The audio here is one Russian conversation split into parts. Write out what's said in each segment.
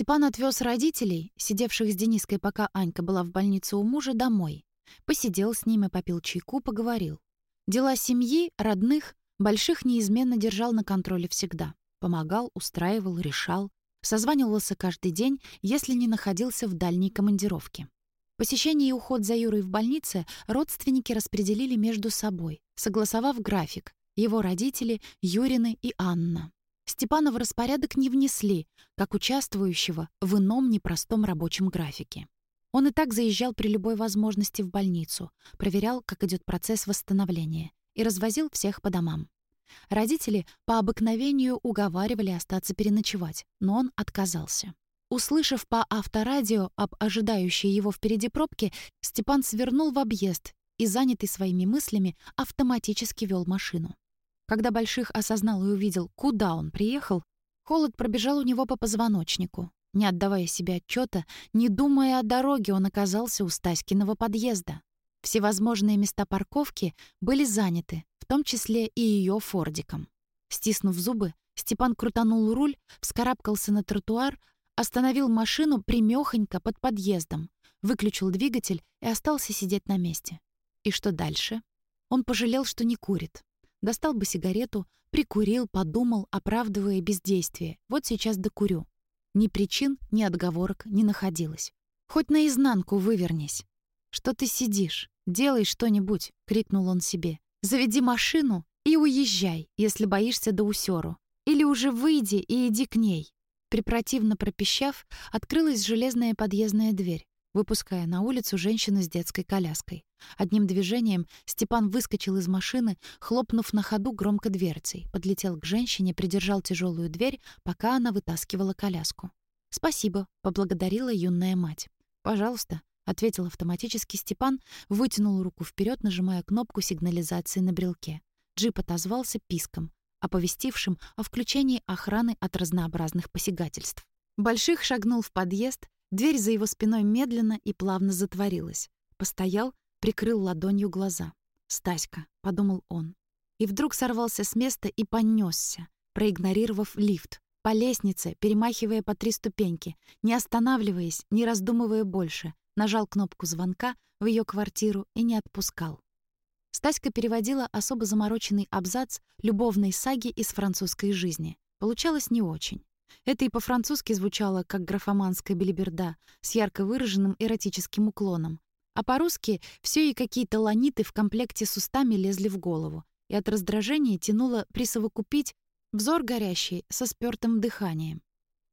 Степан отвез родителей, сидевших с Дениской, пока Анька была в больнице у мужа, домой. Посидел с ними, попил чайку, поговорил. Дела семьи, родных, больших неизменно держал на контроле всегда. Помогал, устраивал, решал. Созванивался каждый день, если не находился в дальней командировке. Посещение и уход за Юрой в больнице родственники распределили между собой, согласовав график. Его родители, Юрины и Анна. Степана в распорядок не внесли, как участвующего в ином непростом рабочем графике. Он и так заезжал при любой возможности в больницу, проверял, как идет процесс восстановления, и развозил всех по домам. Родители по обыкновению уговаривали остаться переночевать, но он отказался. Услышав по авторадио об ожидающей его впереди пробке, Степан свернул в объезд и, занятый своими мыслями, автоматически вел машину. Когда Больших осознал и увидел, куда он приехал, холод пробежал у него по позвоночнику. Не отдавая себе отчета, не думая о дороге, он оказался у Стаськиного подъезда. Всевозможные места парковки были заняты, в том числе и ее фордиком. Стиснув зубы, Степан крутанул руль, вскарабкался на тротуар, Остановил машину примёхонько под подъездом, выключил двигатель и остался сидеть на месте. И что дальше? Он пожалел, что не курит. Достал бы сигарету, прикурил, подумал, оправдывая бездействие. Вот сейчас докурю. Ни причин, ни отговорок не находилось. Хоть наизнанку вывернись. «Что ты сидишь? Делай что-нибудь!» — крикнул он себе. «Заведи машину и уезжай, если боишься до усёру. Или уже выйди и иди к ней. Препротивно пропищав, открылась железная подъездная дверь, выпуская на улицу женщину с детской коляской. Одним движением Степан выскочил из машины, хлопнув на ходу громко дверцей, подлетел к женщине, придержал тяжелую дверь, пока она вытаскивала коляску. «Спасибо», — поблагодарила юная мать. «Пожалуйста», — ответил автоматически Степан, вытянул руку вперед, нажимая кнопку сигнализации на брелке. Джип отозвался писком оповестившим о включении охраны от разнообразных посягательств. Больших шагнул в подъезд, дверь за его спиной медленно и плавно затворилась. Постоял, прикрыл ладонью глаза. «Стаська», — подумал он. И вдруг сорвался с места и понесся, проигнорировав лифт, по лестнице, перемахивая по три ступеньки, не останавливаясь, не раздумывая больше, нажал кнопку звонка в ее квартиру и не отпускал. Стаська переводила особо замороченный абзац любовной саги из французской жизни. Получалось не очень. Это и по-французски звучало как графоманская белиберда с ярко выраженным эротическим уклоном. А по-русски все и какие-то ланиты в комплекте с устами лезли в голову, и от раздражения тянуло присовокупить взор горящий со спёртым дыханием.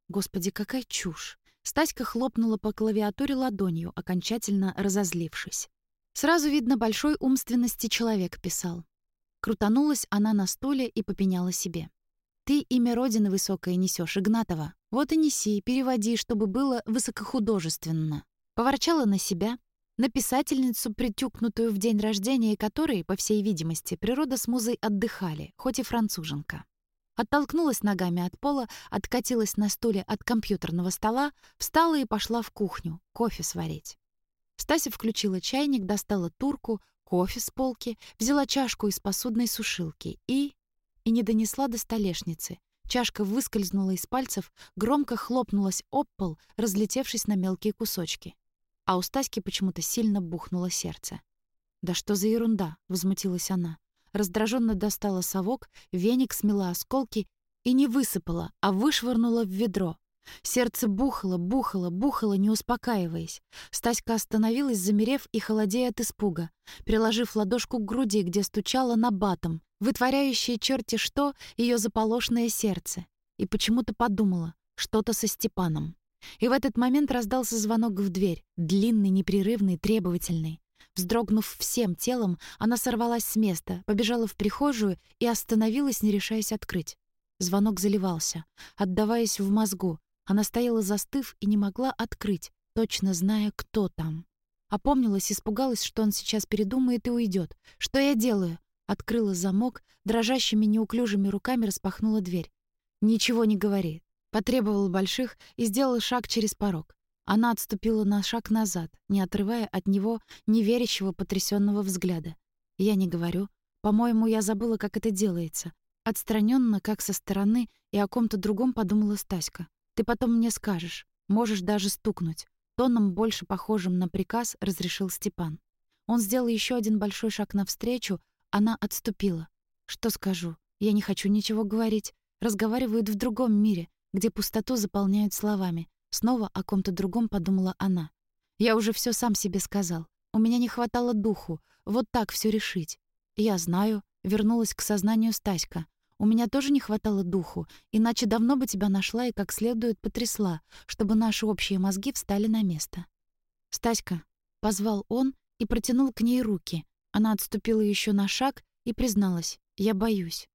Господи, какая чушь! Стаська хлопнула по клавиатуре ладонью, окончательно разозлившись. Сразу видно, большой умственности человек писал. Крутанулась она на стуле и попеняла себе. «Ты имя Родины высокое несешь, Игнатова. Вот и неси, переводи, чтобы было высокохудожественно». Поворчала на себя, на писательницу, притюкнутую в день рождения которой, по всей видимости, природа с музой отдыхали, хоть и француженка. Оттолкнулась ногами от пола, откатилась на стуле от компьютерного стола, встала и пошла в кухню кофе сварить. Стася включила чайник, достала турку, кофе с полки, взяла чашку из посудной сушилки и... и не донесла до столешницы. Чашка выскользнула из пальцев, громко хлопнулась об пол, разлетевшись на мелкие кусочки. А у Стаськи почему-то сильно бухнуло сердце. «Да что за ерунда!» — возмутилась она. Раздраженно достала совок, веник смела осколки и не высыпала, а вышвырнула в ведро, Сердце бухало, бухало, бухало, не успокаиваясь. Стаська остановилась, замерев и холодея от испуга, приложив ладошку к груди, где стучало на батом, вытворяющее черти что ее заполошное сердце. И почему-то подумала, что-то со Степаном. И в этот момент раздался звонок в дверь, длинный, непрерывный, требовательный. Вздрогнув всем телом, она сорвалась с места, побежала в прихожую и остановилась, не решаясь открыть. Звонок заливался, отдаваясь в мозгу, она стояла застыв и не могла открыть, точно зная, кто там. Опомнилась, испугалась, что он сейчас передумает и уйдет. «Что я делаю?» Открыла замок, дрожащими неуклюжими руками распахнула дверь. «Ничего не говори». Потребовал больших и сделала шаг через порог. Она отступила на шаг назад, не отрывая от него неверящего потрясенного взгляда. «Я не говорю. По-моему, я забыла, как это делается». Отстраненно, как со стороны, и о ком-то другом подумала Стаська. Ты потом мне скажешь. Можешь даже стукнуть. Тоном, больше похожим на приказ, разрешил Степан. Он сделал еще один большой шаг навстречу, она отступила. Что скажу? Я не хочу ничего говорить. Разговаривают в другом мире, где пустоту заполняют словами. Снова о ком-то другом подумала она. Я уже все сам себе сказал. У меня не хватало духу вот так все решить. Я знаю, вернулась к сознанию Стаська. У меня тоже не хватало духу, иначе давно бы тебя нашла и как следует потрясла, чтобы наши общие мозги встали на место. «Стаська», — позвал он и протянул к ней руки. Она отступила еще на шаг и призналась, «Я боюсь,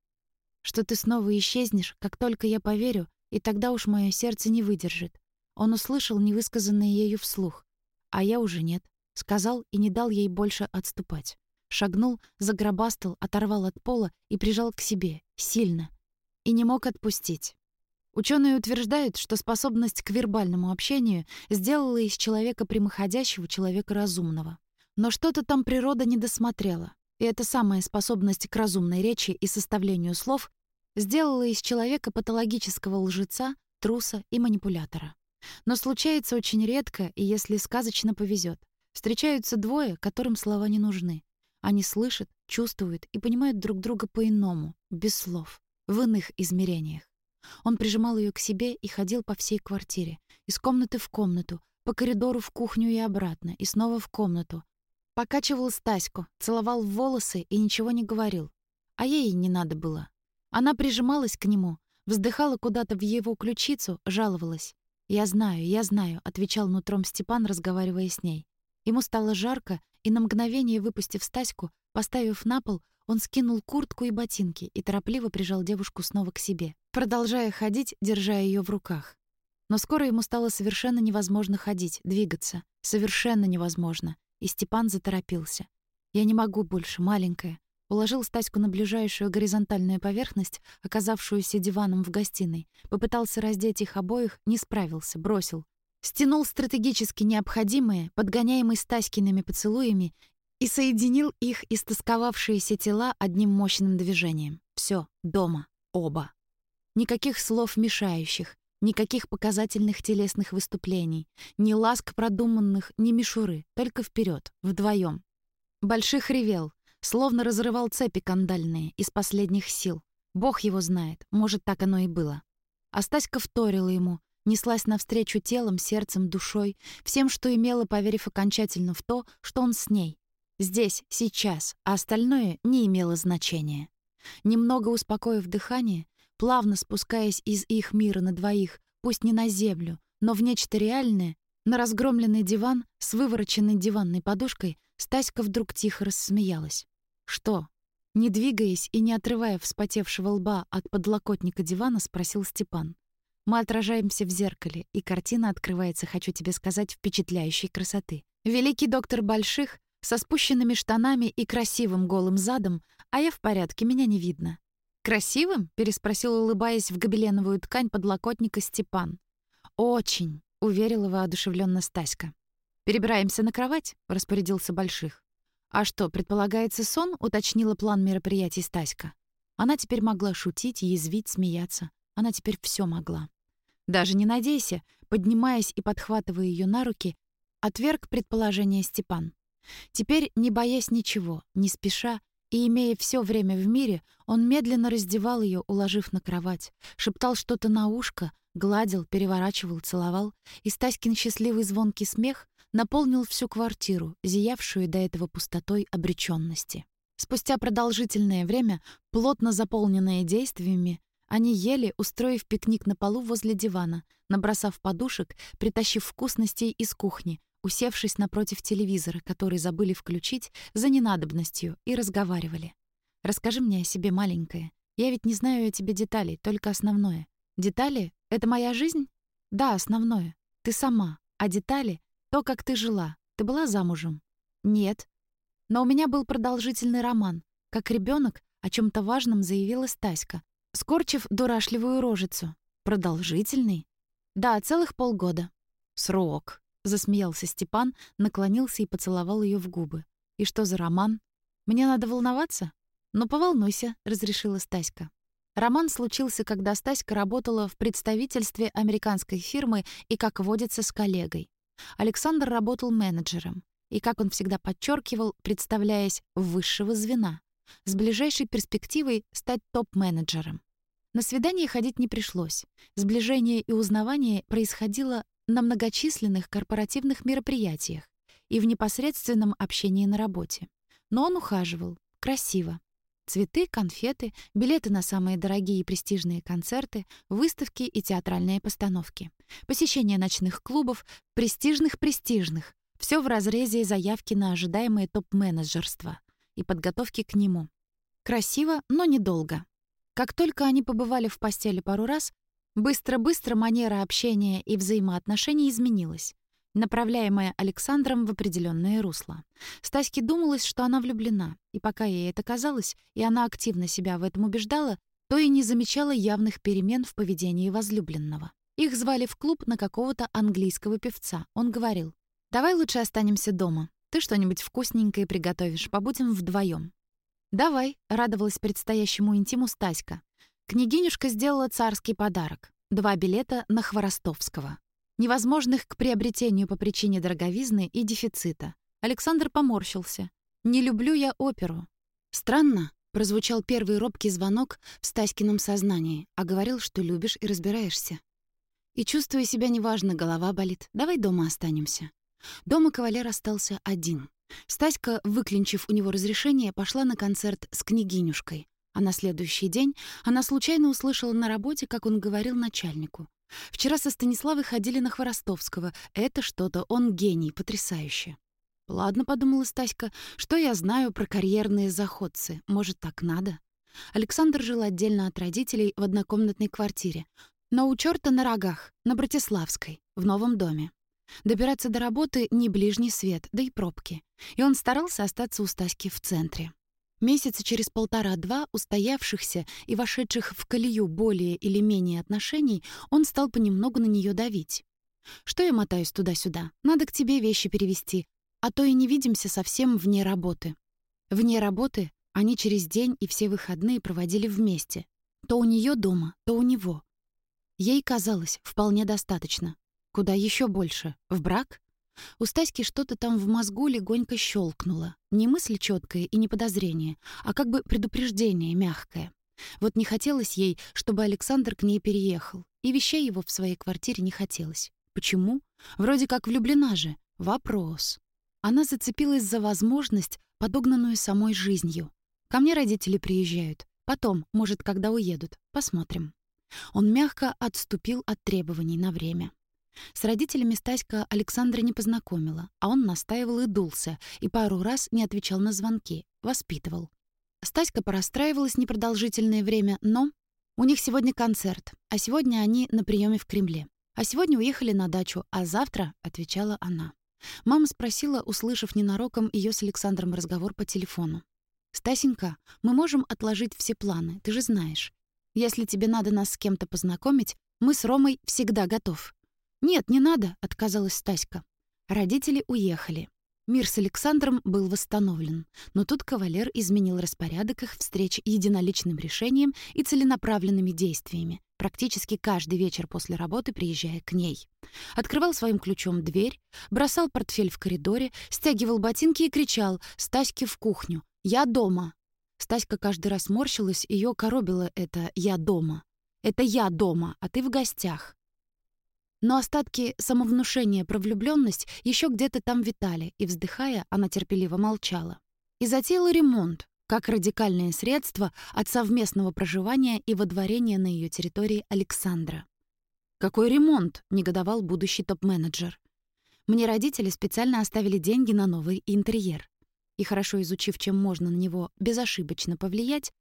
что ты снова исчезнешь, как только я поверю, и тогда уж мое сердце не выдержит». Он услышал невысказанное ею вслух, а я уже нет. Сказал и не дал ей больше отступать. Шагнул, загробастал, оторвал от пола и прижал к себе, сильно. И не мог отпустить. Ученые утверждают, что способность к вербальному общению сделала из человека прямоходящего человека разумного. Но что-то там природа не досмотрела. И эта самая способность к разумной речи и составлению слов сделала из человека патологического лжеца, труса и манипулятора. Но случается очень редко и если сказочно повезет. Встречаются двое, которым слова не нужны. Они слышат, чувствуют и понимают друг друга по-иному, без слов, в иных измерениях. Он прижимал ее к себе и ходил по всей квартире, из комнаты в комнату, по коридору в кухню и обратно, и снова в комнату. Покачивал Стаську, целовал в волосы и ничего не говорил. А ей не надо было. Она прижималась к нему, вздыхала куда-то в его ключицу, жаловалась. «Я знаю, я знаю», — отвечал нутром Степан, разговаривая с ней. Ему стало жарко, и на мгновение, выпустив Стаську, поставив на пол, он скинул куртку и ботинки и торопливо прижал девушку снова к себе, продолжая ходить, держа ее в руках. Но скоро ему стало совершенно невозможно ходить, двигаться. Совершенно невозможно. И Степан заторопился. «Я не могу больше, маленькая». Уложил Стаську на ближайшую горизонтальную поверхность, оказавшуюся диваном в гостиной. Попытался раздеть их обоих, не справился, бросил. Стянул стратегически необходимые, подгоняемые Стаськиными поцелуями, и соединил их истосковавшиеся тела одним мощным движением. Все, дома, оба. Никаких слов мешающих, никаких показательных телесных выступлений, ни ласк продуманных, ни мишуры, только вперед, вдвоем. Больших ревел, словно разрывал цепи кандальные из последних сил. Бог его знает, может, так оно и было. А Стаська вторила ему, неслась навстречу телом, сердцем, душой, всем, что имела, поверив окончательно в то, что он с ней. Здесь, сейчас, а остальное не имело значения. Немного успокоив дыхание, плавно спускаясь из их мира на двоих, пусть не на землю, но в нечто реальное, на разгромленный диван с вывороченной диванной подушкой, Стаська вдруг тихо рассмеялась. «Что?» Не двигаясь и не отрывая вспотевшего лба от подлокотника дивана, спросил Степан. Мы отражаемся в зеркале, и картина открывается, хочу тебе сказать, впечатляющей красоты. Великий доктор Больших со спущенными штанами и красивым голым задом, а я в порядке, меня не видно. «Красивым?» — переспросил, улыбаясь в гобеленовую ткань подлокотника Степан. «Очень», — уверила воодушевленно Стаська. «Перебираемся на кровать?» — распорядился Больших. «А что, предполагается сон?» — уточнила план мероприятий Стаська. Она теперь могла шутить, язвить, смеяться. Она теперь все могла. Даже не надейся, поднимаясь и подхватывая ее на руки, отверг предположение Степан. Теперь, не боясь ничего, не спеша и имея все время в мире, он медленно раздевал ее, уложив на кровать, шептал что-то на ушко, гладил, переворачивал, целовал, и Стаськин счастливый звонкий смех наполнил всю квартиру, зиявшую до этого пустотой обреченности. Спустя продолжительное время, плотно заполненное действиями, они ели, устроив пикник на полу возле дивана, набросав подушек, притащив вкусностей из кухни, усевшись напротив телевизора, который забыли включить за ненадобностью, и разговаривали. «Расскажи мне о себе, маленькая. Я ведь не знаю о тебе деталей, только основное. Детали — это моя жизнь? Да, основное. Ты сама. А детали — то, как ты жила. Ты была замужем? Нет. Но у меня был продолжительный роман. Как ребенок о чем то важном заявила Стаська, скорчив дурашливую рожицу. «Продолжительный?» «Да, целых полгода». «Срок», — засмеялся Степан, наклонился и поцеловал ее в губы. «И что за роман? Мне надо волноваться?» «Ну, поволнуйся», — разрешила Стаська. Роман случился, когда Стаська работала в представительстве американской фирмы и, как водится, с коллегой. Александр работал менеджером и, как он всегда подчеркивал, представляясь высшего звена, с ближайшей перспективой стать топ-менеджером. На свидание ходить не пришлось. Сближение и узнавание происходило на многочисленных корпоративных мероприятиях и в непосредственном общении на работе. Но он ухаживал. Красиво. Цветы, конфеты, билеты на самые дорогие и престижные концерты, выставки и театральные постановки. Посещение ночных клубов, престижных-престижных. Все в разрезе заявки на ожидаемое топ-менеджерство и подготовки к нему. Красиво, но недолго. Как только они побывали в постели пару раз, быстро-быстро манера общения и взаимоотношений изменилась, направляемая Александром в определенное русло. Стаське думалось, что она влюблена, и пока ей это казалось, и она активно себя в этом убеждала, то и не замечала явных перемен в поведении возлюбленного. Их звали в клуб на какого-то английского певца. Он говорил, «Давай лучше останемся дома. Ты что-нибудь вкусненькое приготовишь, побудем вдвоем. «Давай», — радовалась предстоящему интиму Стаська. Княгинюшка сделала царский подарок. Два билета на Хворостовского. Невозможных к приобретению по причине дороговизны и дефицита. Александр поморщился. «Не люблю я оперу». «Странно», — прозвучал первый робкий звонок в Стаськином сознании, а говорил, что любишь и разбираешься. «И чувствуя себя неважно, голова болит. Давай дома останемся». Дома кавалер остался один. Стаська, выклинчив у него разрешение, пошла на концерт с княгинюшкой. А на следующий день она случайно услышала на работе, как он говорил начальнику. «Вчера со Станиславой ходили на Хворостовского. Это что-то, он гений, потрясающе». «Ладно», — подумала Стаська, — «что я знаю про карьерные заходцы? Может, так надо?» Александр жил отдельно от родителей в однокомнатной квартире, но у чёрта на рогах, на Братиславской, в новом доме. Добираться до работы — не ближний свет, да и пробки. И он старался остаться у Стаськи в центре. Месяца через полтора-два устоявшихся и вошедших в колею более или менее отношений он стал понемногу на нее давить. «Что я мотаюсь туда-сюда? Надо к тебе вещи перевести, а то и не видимся совсем вне работы». Вне работы они через день и все выходные проводили вместе. То у нее дома, то у него. Ей казалось вполне достаточно. Куда еще больше? В брак? У Стаськи что-то там в мозгу легонько щелкнуло. Не мысль четкая и не подозрение, а как бы предупреждение мягкое. Вот не хотелось ей, чтобы Александр к ней переехал, и вещей его в своей квартире не хотелось. Почему? Вроде как влюблена же. Вопрос. Она зацепилась за возможность, подогнанную самой жизнью. Ко мне родители приезжают. Потом, может, когда уедут. Посмотрим. Он мягко отступил от требований на время. С родителями Стаська Александра не познакомила, а он настаивал и дулся, и пару раз не отвечал на звонки, воспитывал. Стаська порастраивалась непродолжительное время, но... У них сегодня концерт, а сегодня они на приеме в Кремле. А сегодня уехали на дачу, а завтра, — отвечала она. Мама спросила, услышав ненароком ее с Александром разговор по телефону. «Стасенька, мы можем отложить все планы, ты же знаешь. Если тебе надо нас с кем-то познакомить, мы с Ромой всегда готов. «Нет, не надо», — отказалась Стаська. Родители уехали. Мир с Александром был восстановлен, но тут кавалер изменил распорядок их встреч единоличным решением и целенаправленными действиями, практически каждый вечер после работы приезжая к ней. Открывал своим ключом дверь, бросал портфель в коридоре, стягивал ботинки и кричал «Стаське в кухню! Я дома!» Стаська каждый раз морщилась, ее коробило это «я дома». «Это я дома, а ты в гостях». Но остатки самовнушения про влюблённость ещё где-то там витали, и, вздыхая, она терпеливо молчала. И затеяла ремонт, как радикальное средство от совместного проживания и водворения на её территории Александра. «Какой ремонт?» — негодовал будущий топ-менеджер. «Мне родители специально оставили деньги на новый интерьер. И хорошо изучив, чем можно на него безошибочно повлиять,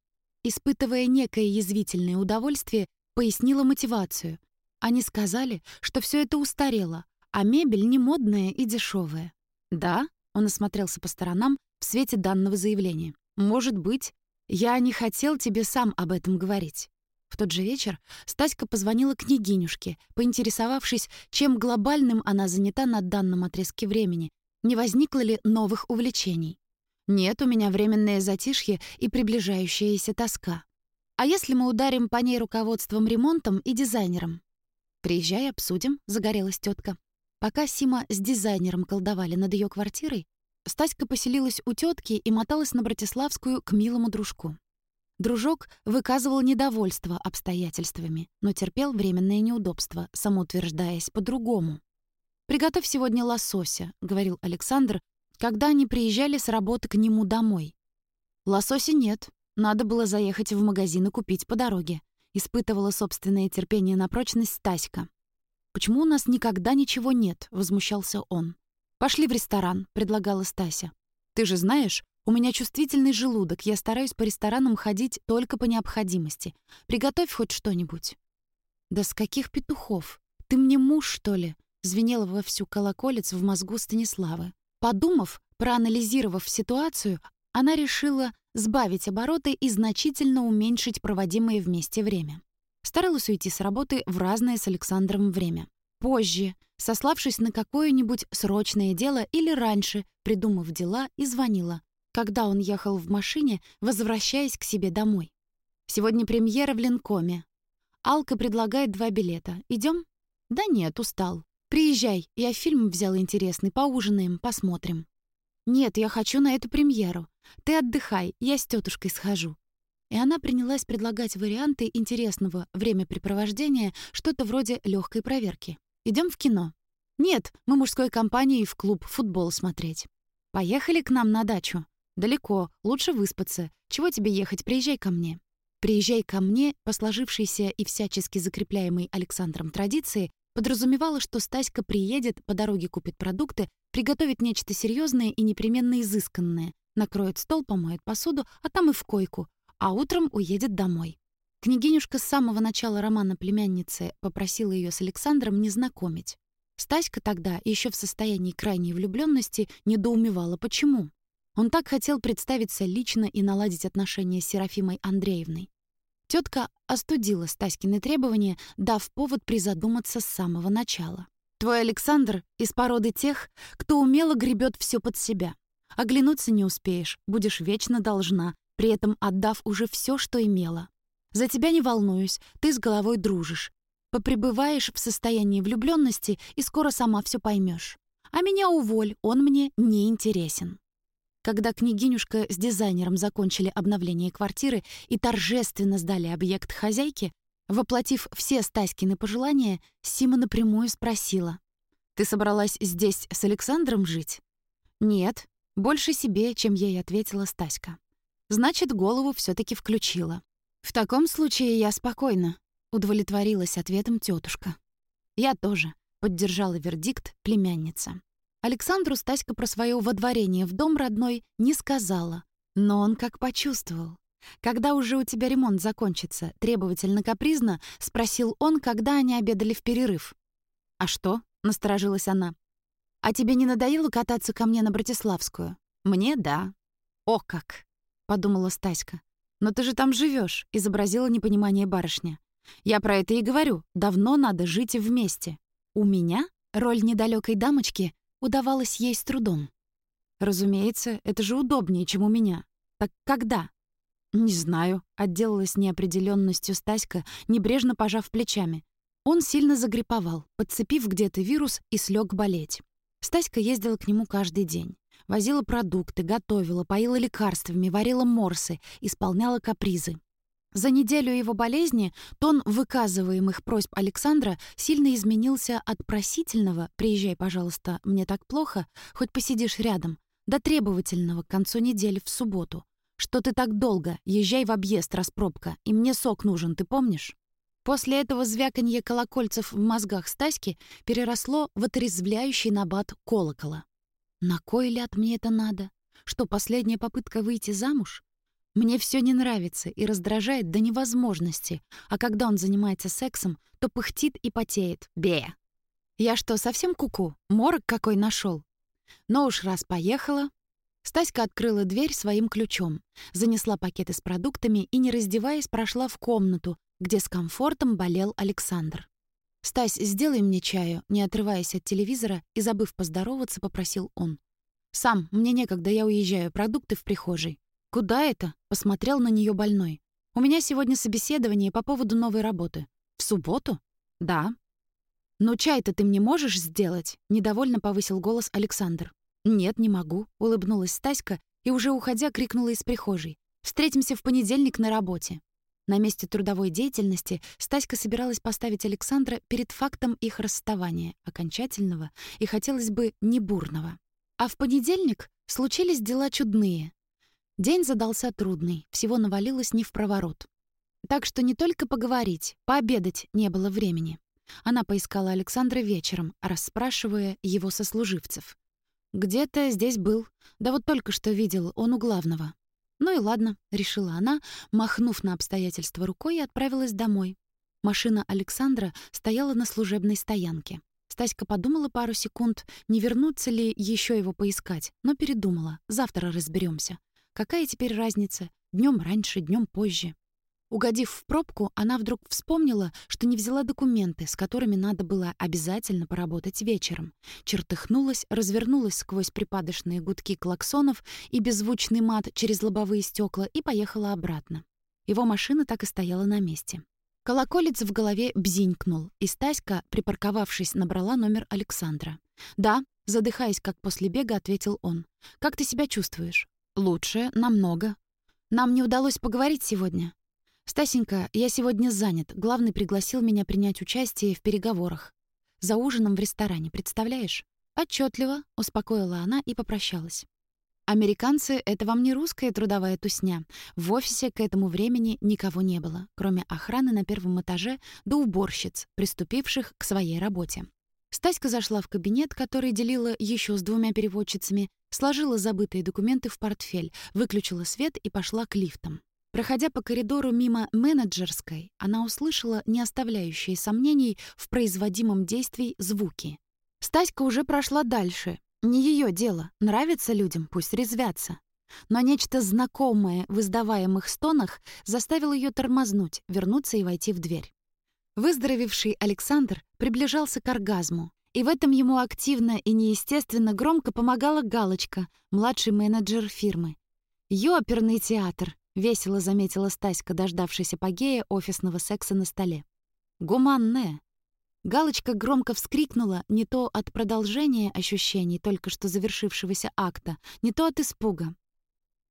испытывая некое язвительное удовольствие, пояснила мотивацию — они сказали, что все это устарело, а мебель не модная и дешевая. Да, он осмотрелся по сторонам в свете данного заявления. Может быть, я не хотел тебе сам об этом говорить. В тот же вечер Стаська позвонила княгинюшке, поинтересовавшись, чем глобальным она занята на данном отрезке времени, не возникло ли новых увлечений. «Нет, у меня временное затишье и приближающаяся тоска». А если мы ударим по ней руководством ремонтом и дизайнером? Приезжай, обсудим, загорелась тетка. Пока Сима с дизайнером колдовали над ее квартирой, Стаська поселилась у тетки и моталась на Братиславскую к милому дружку. Дружок выказывал недовольство обстоятельствами, но терпел временные неудобства, самоутверждаясь по-другому. «Приготовь сегодня лосося», — говорил Александр, когда они приезжали с работы к нему домой. «Лосося нет. Надо было заехать в магазин и купить по дороге», — испытывала собственное терпение на прочность Стаська. «Почему у нас никогда ничего нет?» — возмущался он. «Пошли в ресторан», — предлагала Стася. «Ты же знаешь, у меня чувствительный желудок, я стараюсь по ресторанам ходить только по необходимости. Приготовь хоть что-нибудь». «Да с каких петухов? Ты мне муж, что ли?» — звенела вовсю колоколец в мозгу Станиславы. Подумав, проанализировав ситуацию, она решила сбавить обороты и значительно уменьшить проводимое вместе время. Старалась уйти с работы в разное с Александром время. Позже, сославшись на какое-нибудь срочное дело или раньше, придумав дела, и звонила, когда он ехал в машине, возвращаясь к себе домой. «Сегодня премьера в Ленкоме. Алка предлагает два билета. Идем? «Да нет, устал. Приезжай, я фильм взял интересный, поужинаем, посмотрим». «Нет, я хочу на эту премьеру. Ты отдыхай, я с тетушкой схожу». И она принялась предлагать варианты интересного времяпрепровождения, что-то вроде легкой проверки. Идем в кино?» «Нет, мы мужской компанией в клуб футбол смотреть». «Поехали к нам на дачу?» «Далеко, лучше выспаться. Чего тебе ехать? Приезжай ко мне». «Приезжай ко мне» по сложившейся и всячески закрепляемой Александром традиции подразумевала, что Стаська приедет, по дороге купит продукты, приготовит нечто серьезное и непременно изысканное, накроет стол, помоет посуду, а там и в койку, а утром уедет домой. Княгинюшка с самого начала романа племянницы попросила ее с Александром не знакомить. Стаська тогда, еще в состоянии крайней влюбленности, недоумевала, почему. Он так хотел представиться лично и наладить отношения с Серафимой Андреевной. Тетка остудила Стаськины требования, дав повод призадуматься с самого начала. «Твой Александр из породы тех, кто умело гребет все под себя. Оглянуться не успеешь, будешь вечно должна, при этом отдав уже все, что имела. За тебя не волнуюсь, ты с головой дружишь. Попребываешь в состоянии влюбленности и скоро сама все поймешь. А меня уволь, он мне не интересен. Когда княгинюшка с дизайнером закончили обновление квартиры и торжественно сдали объект хозяйке, воплотив все Стаськины пожелания, Сима напрямую спросила. «Ты собралась здесь с Александром жить?» «Нет, больше себе, чем ей ответила Стаська. Значит, голову все таки включила. «В таком случае я спокойна», — удовлетворилась ответом тетушка. «Я тоже», — поддержала вердикт племянница. Александру Стаська про свое водворение в дом родной не сказала, но он как почувствовал. «Когда уже у тебя ремонт закончится?» — требовательно-капризно спросил он, когда они обедали в перерыв. «А что?» — насторожилась она. «А тебе не надоело кататься ко мне на Братиславскую?» «Мне — да». «О как!» — подумала Стаська. «Но ты же там живешь, изобразила непонимание барышня. «Я про это и говорю. Давно надо жить вместе. У меня роль недалекой дамочки удавалась ей с трудом. Разумеется, это же удобнее, чем у меня. Так когда?» «Не знаю», — отделалась неопределенностью Стаська, небрежно пожав плечами. Он сильно загриповал, подцепив где-то вирус и слег болеть. Стаська ездила к нему каждый день. Возила продукты, готовила, поила лекарствами, варила морсы, исполняла капризы. За неделю его болезни тон выказываемых просьб Александра сильно изменился от просительного «приезжай, пожалуйста, мне так плохо, хоть посидишь рядом», до требовательного к концу недели в субботу. «Что ты так долго? Езжай в объезд, распробка, и мне сок нужен, ты помнишь?» После этого звяканье колокольцев в мозгах Стаськи переросло в отрезвляющий набат колокола. На кой ляд мне это надо? Что, последняя попытка выйти замуж? Мне все не нравится и раздражает до невозможности, а когда он занимается сексом, то пыхтит и потеет. Бе! Я что, совсем куку? -ку? Морок какой нашел? Но уж раз поехала... Стаська открыла дверь своим ключом, занесла пакеты с продуктами и, не раздеваясь, прошла в комнату, где с комфортом болел Александр. «Стась, сделай мне чаю», не отрываясь от телевизора и забыв поздороваться, попросил он. «Сам, мне некогда, я уезжаю, продукты в прихожей». «Куда это?» — посмотрел на нее больной. У меня сегодня собеседование по поводу новой работы. В субботу? Да. «Ну чай-то ты мне можешь сделать?» — недовольно повысил голос Александр. «Нет, не могу», — улыбнулась Стаська и уже уходя крикнула из прихожей. «Встретимся в понедельник на работе». На месте трудовой деятельности Стаська собиралась поставить Александра перед фактом их расставания, окончательного и, хотелось бы, не бурного. А в понедельник случились дела чудные. День задался трудный, всего навалилось не в проворот. Так что не только поговорить, пообедать не было времени. Она поискала Александра вечером, расспрашивая его сослуживцев. «Где-то здесь был. Да вот только что видел, он у главного». «Ну и ладно», — решила она, махнув на обстоятельства рукой и отправилась домой. Машина Александра стояла на служебной стоянке. Стаська подумала пару секунд, не вернуться ли еще его поискать, но передумала. Завтра разберемся. Какая теперь разница? Днем раньше, днем позже. Угодив в пробку, она вдруг вспомнила, что не взяла документы, с которыми надо было обязательно поработать вечером. Чертыхнулась, развернулась сквозь припадочные гудки клаксонов и беззвучный мат через лобовые стекла и поехала обратно. Его машина так и стояла на месте. Колоколец в голове бзинькнул, и Стаська, припарковавшись, набрала номер Александра. «Да», — задыхаясь, как после бега, ответил он. «Как ты себя чувствуешь?» «Лучше, намного. Нам не удалось поговорить сегодня. «Стасенька, я сегодня занят. Главный пригласил меня принять участие в переговорах. За ужином в ресторане, представляешь?» «Отчётливо», — успокоила она и попрощалась. «Американцы — это вам не русская трудовая тусня. В офисе к этому времени никого не было, кроме охраны на первом этаже до уборщиц, приступивших к своей работе». Стаська зашла в кабинет, который делила еще с двумя переводчицами, сложила забытые документы в портфель, выключила свет и пошла к лифтам. Проходя по коридору мимо менеджерской, она услышала не оставляющие сомнений в производимом действии звуки. Стаська уже прошла дальше. Не ее дело. Нравится людям, пусть резвятся. Но нечто знакомое в издаваемых стонах заставило ее тормознуть, вернуться и войти в дверь. Выздоровевший Александр приближался к оргазму, и в этом ему активно и неестественно громко помогала Галочка, младший менеджер фирмы. «Ёперный театр!» — весело заметила Стаська, дождавшись апогея офисного секса на столе. «Гуманная». Галочка громко вскрикнула не то от продолжения ощущений только что завершившегося акта, не то от испуга.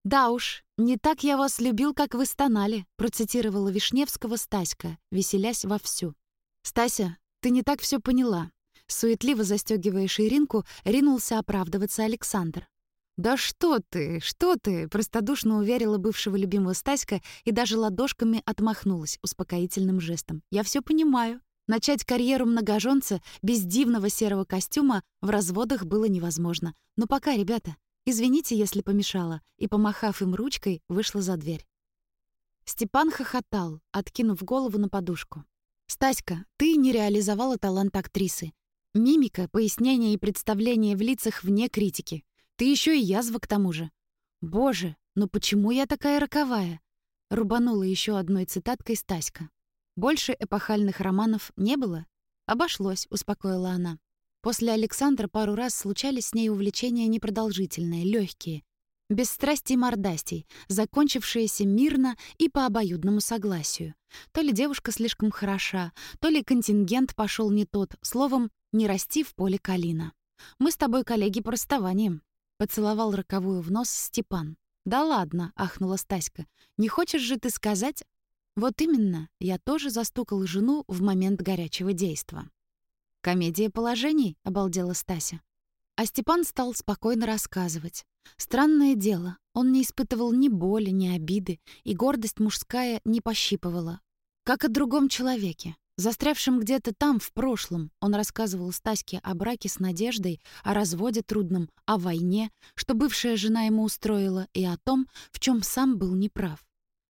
«Да уж, не так я вас любил, как вы стонали», — процитировала Вишневского Стаська, веселясь вовсю. «Стася, ты не так все поняла». Суетливо застегивая ширинку, ринулся оправдываться Александр. «Да что ты, что ты!» — простодушно уверила бывшего любимого Стаська и даже ладошками отмахнулась успокоительным жестом. «Я все понимаю. Начать карьеру многоженца без дивного серого костюма в разводах было невозможно. Но пока, ребята, извините, если помешала», и, помахав им ручкой, вышла за дверь. Степан хохотал, откинув голову на подушку. «Стаська, ты не реализовала талант актрисы. Мимика, пояснение и представление в лицах вне критики. Ты еще и язва к тому же. Боже, ну почему я такая роковая? Рубанула еще одной цитаткой Стаська. Больше эпохальных романов не было? Обошлось, успокоила она. После Александра пару раз случались с ней увлечения непродолжительные, легкие, без страстей мордастей, закончившиеся мирно и по обоюдному согласию. То ли девушка слишком хороша, то ли контингент пошел не тот, словом, не расти в поле калина. Мы с тобой коллеги по расставаниям. Поцеловал роковую в нос Степан. «Да ладно», — ахнула Стаська. «Не хочешь же ты сказать...» «Вот именно, я тоже застукал жену в момент горячего действа». «Комедия положений», — обалдела Стася. А Степан стал спокойно рассказывать. Странное дело, он не испытывал ни боли, ни обиды, и гордость мужская не пощипывала. Как о другом человеке. Застрявшим где-то там, в прошлом, он рассказывал Стаське о браке с Надеждой, о разводе трудном, о войне, что бывшая жена ему устроила, и о том, в чем сам был неправ.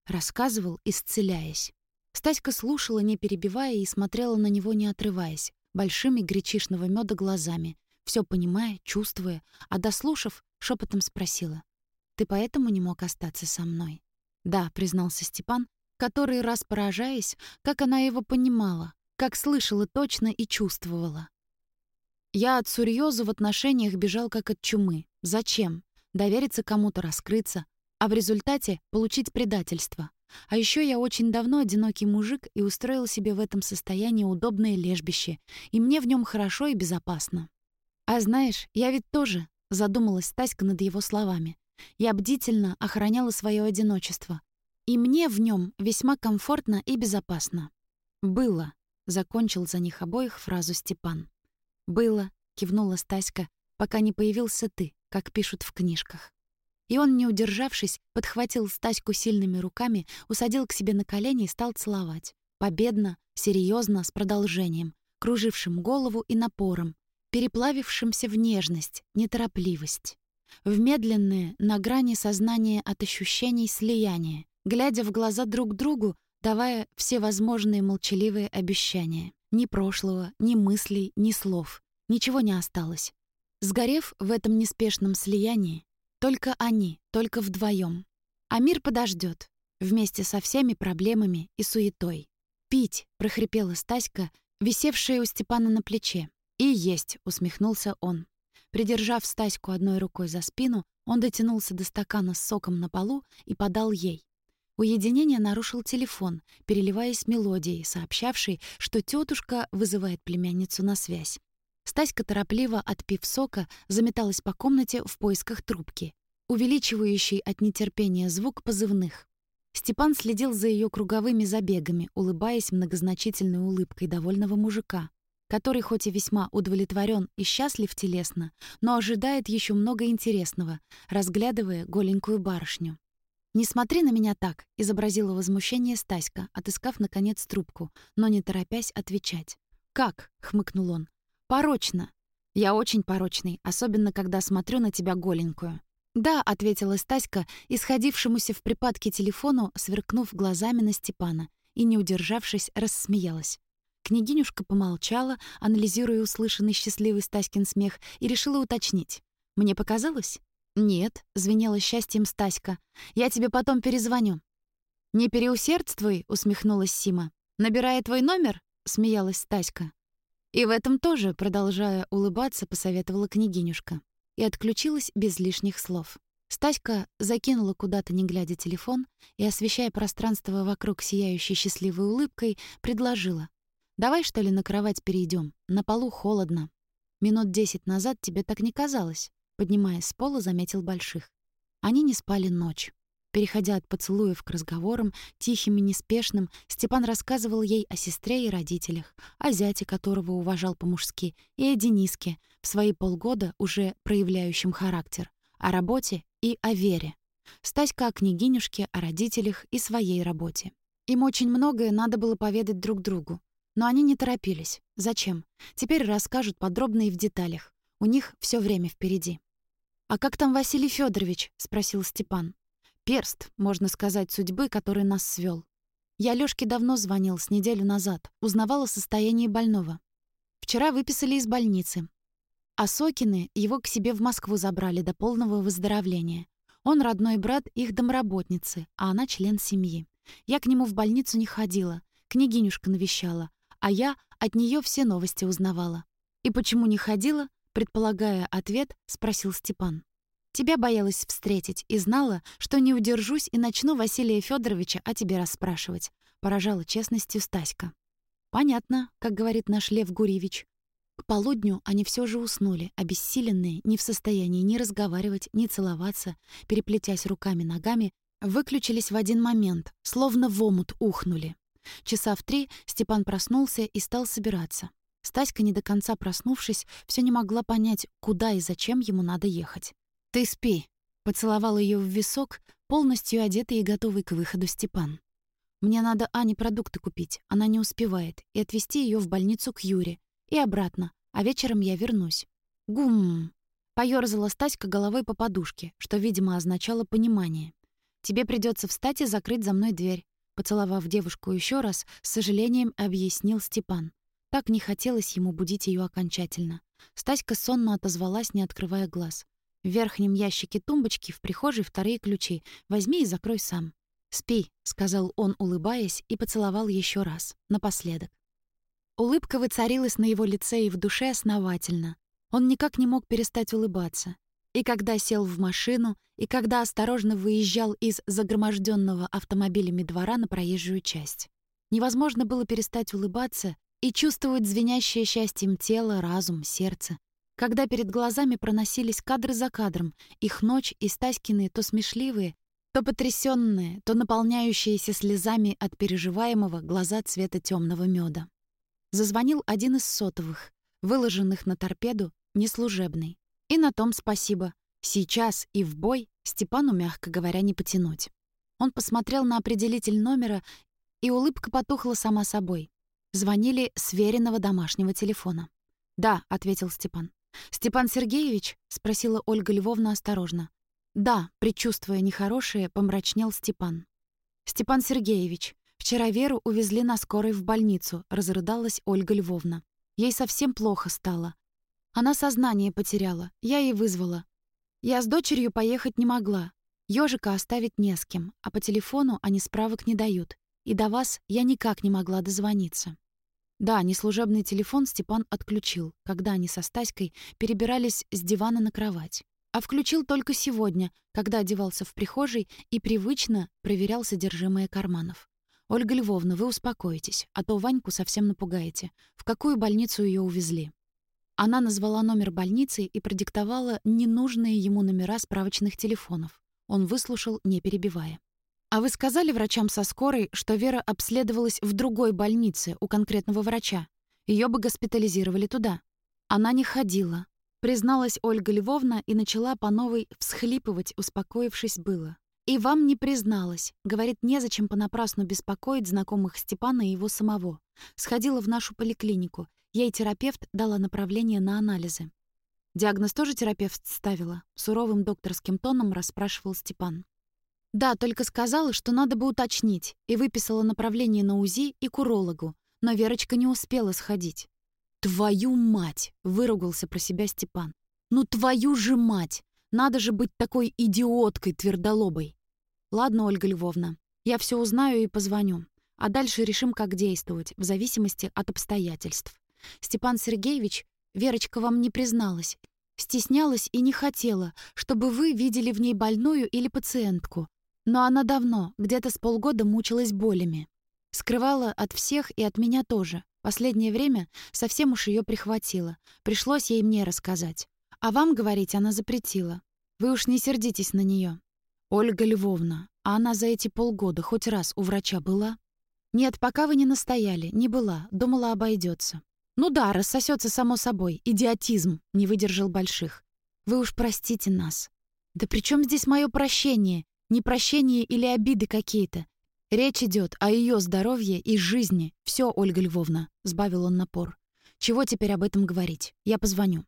Рассказывал, исцеляясь. Стаська слушала, не перебивая, и смотрела на него, не отрываясь, большими гречишного меда глазами, все понимая, чувствуя, а дослушав, шепотом спросила. «Ты поэтому не мог остаться со мной?» «Да», — признался Степан, который раз поражаясь, как она его понимала, как слышала точно и чувствовала. Я от Сурьёза в отношениях бежал как от чумы. Зачем? Довериться кому-то, раскрыться, а в результате получить предательство. А еще я очень давно одинокий мужик и устроил себе в этом состоянии удобное лежбище, и мне в нем хорошо и безопасно. А знаешь, я ведь тоже, задумалась Стаська над его словами. Я бдительно охраняла свое одиночество. И мне в нем весьма комфортно и безопасно. «Было», — закончил за них обоих фразу Степан. «Было», — кивнула Стаська, «пока не появился ты, как пишут в книжках». И он, не удержавшись, подхватил Стаську сильными руками, усадил к себе на колени и стал целовать. Победно, серьезно, с продолжением, кружившим голову и напором, переплавившимся в нежность, неторопливость, в медленное, на грани сознания от ощущений слияния, глядя в глаза друг другу, давая всевозможные молчаливые обещания. Ни прошлого, ни мыслей, ни слов. Ничего не осталось. Сгорев в этом неспешном слиянии, только они, только вдвоем. А мир подождет вместе со всеми проблемами и суетой. «Пить!» — прохрипела Стаська, висевшая у Степана на плече. «И есть!» — усмехнулся он. Придержав Стаську одной рукой за спину, он дотянулся до стакана с соком на полу и подал ей. Уединение нарушил телефон, переливаясь мелодией, сообщавшей, что тетушка вызывает племянницу на связь. Стаська, торопливо отпив сока, заметалась по комнате в поисках трубки, увеличивающей от нетерпения звук позывных. Степан следил за ее круговыми забегами, улыбаясь многозначительной улыбкой довольного мужика, который хоть и весьма удовлетворен и счастлив телесно, но ожидает еще много интересного, разглядывая голенькую барышню. «Не смотри на меня так», — изобразила возмущение Стаська, отыскав, наконец, трубку, но не торопясь отвечать. «Как?» — хмыкнул он. «Порочно. Я очень порочный, особенно когда смотрю на тебя голенькую». «Да», — ответила Стаська, исходившемуся в припадке телефону, сверкнув глазами на Степана, и, не удержавшись, рассмеялась. Княгинюшка помолчала, анализируя услышанный счастливый Стаськин смех, и решила уточнить. «Мне показалось?» «Нет», — звенела счастьем Стаська. «Я тебе потом перезвоню». «Не переусердствуй», — усмехнулась Сима. «Набирая твой номер?» — смеялась Стаська. «И в этом тоже», — продолжая улыбаться, посоветовала княгинюшка. И отключилась без лишних слов. Стаська закинула куда-то, не глядя телефон, и, освещая пространство вокруг сияющей счастливой улыбкой, предложила. «Давай, что ли, на кровать перейдем. На полу холодно. Минут десять назад тебе так не казалось», — поднимаясь с пола, заметил Больших. Они не спали ночь. Переходя от поцелуев к разговорам, тихим и неспешным, Степан рассказывал ей о сестре и родителях, о зяте, которого уважал по-мужски, и о Дениске, в свои полгода уже проявляющем характер, о работе и о вере. Стаська о княгинюшке, о родителях и своей работе. Им очень многое надо было поведать друг другу. Но они не торопились. Зачем? Теперь расскажут подробно и в деталях. У них все время впереди. «А как там Василий Федорович? спросил Степан. Перст, можно сказать, судьбы, который нас свел. Я Лёшке давно звонил, с неделю назад, узнавал о состоянии больного. Вчера выписали из больницы. А Сокины его к себе в Москву забрали до полного выздоровления. Он родной брат их домработницы, а она член семьи. Я к нему в больницу не ходила, княгинюшка навещала, а я от нее все новости узнавала. И почему не ходила, предполагая ответ, спросил Степан. Тебя боялась встретить и знала, что не удержусь и начну Василия Федоровича о тебе расспрашивать. Поражала честностью Стаська. Понятно, как говорит наш Лев Гурьевич. К полудню они все же уснули, обессиленные, не в состоянии ни разговаривать, ни целоваться, переплетясь руками-ногами, выключились в один момент, словно в омут ухнули. Часа в три Степан проснулся и стал собираться. Стаська, не до конца проснувшись, все не могла понять, куда и зачем ему надо ехать. «Ты спи», — поцеловал ее в висок, полностью одетый и готовый к выходу Степан. «Мне надо Ане продукты купить, она не успевает, и отвезти ее в больницу к Юре, и обратно, а вечером я вернусь». «Гум!» — поёрзала Стаська головой по подушке, что, видимо, означало понимание. «Тебе придется встать и закрыть за мной дверь», — поцеловав девушку еще раз, с сожалением объяснил Степан. Так не хотелось ему будить ее окончательно. Стаська сонно отозвалась, не открывая глаз. В верхнем ящике тумбочки в прихожей вторые ключи. Возьми и закрой сам. «Спи», — сказал он, улыбаясь, и поцеловал еще раз, напоследок. Улыбка воцарилась на его лице и в душе основательно. Он никак не мог перестать улыбаться. И когда сел в машину, и когда осторожно выезжал из загроможденного автомобилями двора на проезжую часть. Невозможно было перестать улыбаться и чувствовать звенящее счастьем тело, разум, сердце. Когда перед глазами проносились кадры за кадром, их ночь и Стаськины то смешливые, то потрясённые, то наполняющиеся слезами от переживаемого глаза цвета темного меда. Зазвонил один из сотовых, выложенных на торпеду, неслужебный. И на том спасибо. Сейчас и в бой Степану, мягко говоря, не потянуть. Он посмотрел на определитель номера, и улыбка потухла сама собой. Звонили с веренного домашнего телефона. «Да», — ответил Степан. «Степан Сергеевич?» — спросила Ольга Львовна осторожно. «Да», — предчувствуя нехорошее, помрачнел Степан. «Степан Сергеевич, вчера Веру увезли на скорой в больницу», — разрыдалась Ольга Львовна. «Ей совсем плохо стало. Она сознание потеряла, я ей вызвала. Я с дочерью поехать не могла. Ёжика оставить не с кем, а по телефону они справок не дают. И до вас я никак не могла дозвониться». Да, неслужебный телефон Степан отключил, когда они со Стаськой перебирались с дивана на кровать. А включил только сегодня, когда одевался в прихожей и привычно проверял содержимое карманов. «Ольга Львовна, вы успокойтесь, а то Ваньку совсем напугаете. В какую больницу ее увезли?» Она назвала номер больницы и продиктовала ненужные ему номера справочных телефонов. Он выслушал, не перебивая. «А вы сказали врачам со скорой, что Вера обследовалась в другой больнице у конкретного врача? Ее бы госпитализировали туда». Она не ходила. Призналась Ольга Львовна и начала по новой всхлипывать, успокоившись было. «И вам не призналась. Говорит, незачем понапрасну беспокоить знакомых Степана и его самого. Сходила в нашу поликлинику. Ей терапевт дала направление на анализы. Диагноз тоже терапевт ставила. Суровым докторским тоном расспрашивал Степан. Да, только сказала, что надо бы уточнить, и выписала направление на УЗИ и к урологу, но Верочка не успела сходить. «Твою мать!» — выругался про себя Степан. «Ну твою же мать! Надо же быть такой идиоткой твердолобой!» «Ладно, Ольга Львовна, я все узнаю и позвоню, а дальше решим, как действовать, в зависимости от обстоятельств. Степан Сергеевич, Верочка вам не призналась, стеснялась и не хотела, чтобы вы видели в ней больную или пациентку, но она давно, где-то с полгода мучилась болями. Скрывала от всех и от меня тоже. Последнее время совсем уж ее прихватило. Пришлось ей мне рассказать. А вам говорить она запретила. Вы уж не сердитесь на нее. Ольга Львовна, а она за эти полгода хоть раз у врача была? Нет, пока вы не настояли, не была, думала обойдется. Ну да, рассосется само собой. Идиотизм, не выдержал больших. Вы уж простите нас. Да при чем здесь мое прощение? Не прощение или обиды какие-то. Речь идет о ее здоровье и жизни. Все, Ольга Львовна, сбавил он напор. Чего теперь об этом говорить? Я позвоню.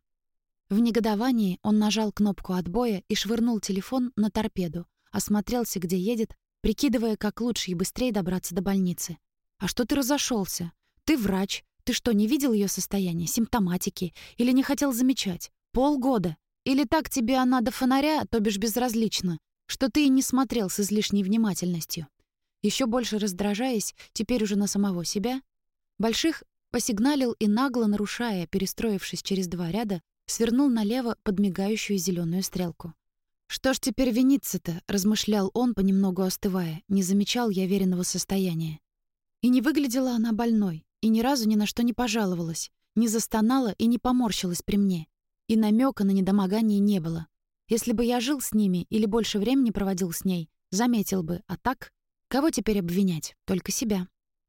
В негодовании он нажал кнопку отбоя и швырнул телефон на торпеду, осмотрелся, где едет, прикидывая, как лучше и быстрее добраться до больницы. «А что ты разошелся? Ты врач. Ты что, не видел ее состояние, симптоматики? Или не хотел замечать? Полгода. Или так тебе она до фонаря, то бишь безразлично, что ты и не смотрел с излишней внимательностью. Еще больше раздражаясь, теперь уже на самого себя, Больших посигналил и нагло нарушая, перестроившись через два ряда, свернул налево под мигающую зеленую стрелку. «Что ж теперь виниться-то?» — размышлял он, понемногу остывая. Не замечал я веренного состояния. И не выглядела она больной, и ни разу ни на что не пожаловалась, не застонала и не поморщилась при мне. И намека на недомогание не было. Если бы я жил с ними или больше времени проводил с ней, заметил бы, а так? Кого теперь обвинять? Только себя.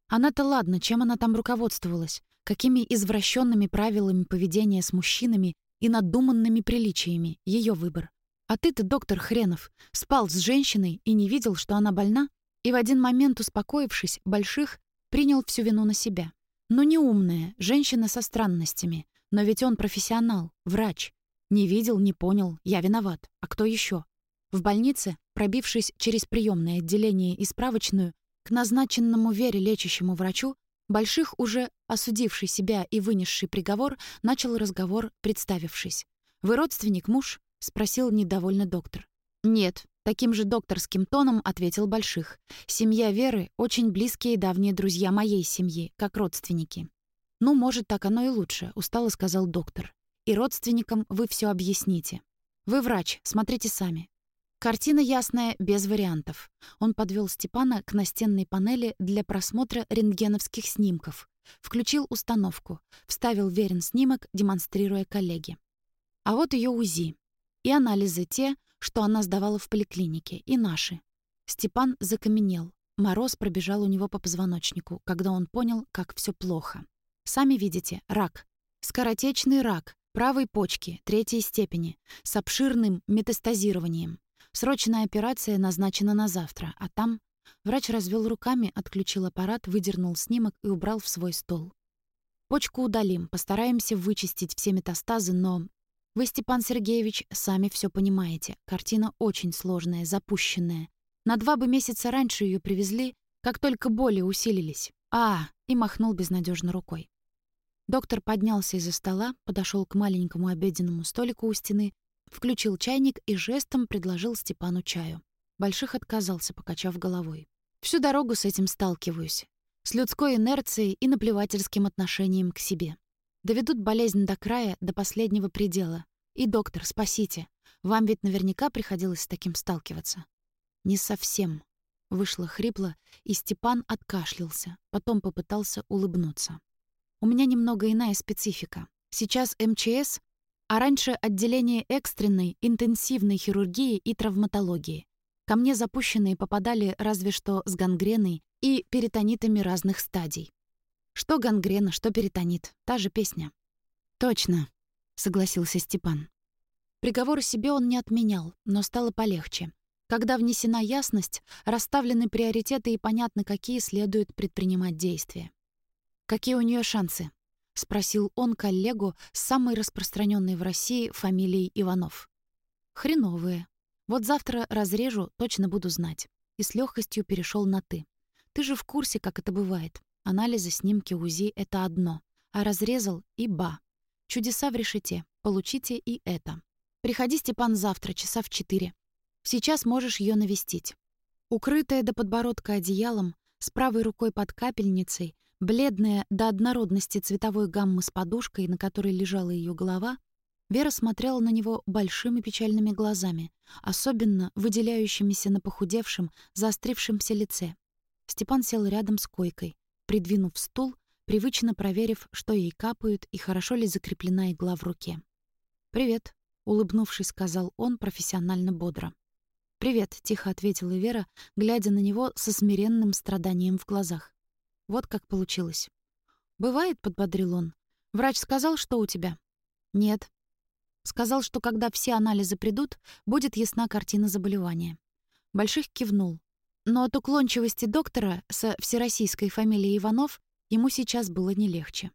Она-то ладно, чем она там руководствовалась? Какими извращенными правилами поведения с мужчинами и надуманными приличиями? Ее выбор. А ты-то, доктор Хренов, спал с женщиной и не видел, что она больна? И в один момент, успокоившись, Больших принял всю вину на себя. Ну, не умная, женщина со странностями. Но ведь он профессионал, врач. Не видел, не понял, я виноват. А кто еще? В больнице, пробившись через приемное отделение и справочную, к назначенному Вере лечащему врачу, Больших, уже осудивший себя и вынесший приговор, начал разговор, представившись. «Вы родственник, муж?» — спросил недовольно доктор. «Нет», — таким же докторским тоном ответил Больших. «Семья Веры — очень близкие и давние друзья моей семьи, как родственники». «Ну, может, так оно и лучше», — устало сказал доктор и родственникам вы все объясните. Вы врач, смотрите сами. Картина ясная, без вариантов. Он подвел Степана к настенной панели для просмотра рентгеновских снимков. Включил установку, вставил верен снимок, демонстрируя коллеге. А вот ее УЗИ. И анализы те, что она сдавала в поликлинике, и наши. Степан закаменел. Мороз пробежал у него по позвоночнику, когда он понял, как все плохо. Сами видите, рак. Скоротечный рак правой почки третьей степени с обширным метастазированием. Срочная операция назначена на завтра, а там... Врач развел руками, отключил аппарат, выдернул снимок и убрал в свой стол. Почку удалим, постараемся вычистить все метастазы, но... Вы, Степан Сергеевич, сами все понимаете. Картина очень сложная, запущенная. На два бы месяца раньше ее привезли, как только боли усилились. А, и махнул безнадежно рукой. Доктор поднялся из-за стола, подошел к маленькому обеденному столику у стены, Включил чайник и жестом предложил Степану чаю. Больших отказался, покачав головой. Всю дорогу с этим сталкиваюсь. С людской инерцией и наплевательским отношением к себе. Доведут болезнь до края, до последнего предела. И, доктор, спасите. Вам ведь наверняка приходилось с таким сталкиваться. Не совсем. Вышло хрипло, и Степан откашлялся, потом попытался улыбнуться. У меня немного иная специфика. Сейчас МЧС а раньше отделение экстренной, интенсивной хирургии и травматологии. Ко мне запущенные попадали разве что с гангреной и перитонитами разных стадий. Что гангрена, что перитонит. Та же песня. «Точно», — согласился Степан. Приговор себе он не отменял, но стало полегче. Когда внесена ясность, расставлены приоритеты и понятно, какие следует предпринимать действия. Какие у нее шансы? — спросил он коллегу с самой распространенной в России фамилией Иванов. «Хреновые. Вот завтра разрежу, точно буду знать». И с легкостью перешел на «ты». «Ты же в курсе, как это бывает. Анализы, снимки, УЗИ — это одно. А разрезал — и ба. Чудеса в решете. Получите и это. Приходи, Степан, завтра, часа в четыре. Сейчас можешь ее навестить». Укрытая до подбородка одеялом, с правой рукой под капельницей, Бледная до однородности цветовой гаммы с подушкой, на которой лежала ее голова, Вера смотрела на него большими печальными глазами, особенно выделяющимися на похудевшем, заострившемся лице. Степан сел рядом с койкой, придвинув стул, привычно проверив, что ей капают и хорошо ли закреплена игла в руке. «Привет», — улыбнувшись, сказал он профессионально бодро. «Привет», — тихо ответила Вера, глядя на него со смиренным страданием в глазах. Вот как получилось. «Бывает», — подбодрил он. «Врач сказал, что у тебя?» «Нет». Сказал, что когда все анализы придут, будет ясна картина заболевания. Больших кивнул. Но от уклончивости доктора со всероссийской фамилией Иванов ему сейчас было не легче.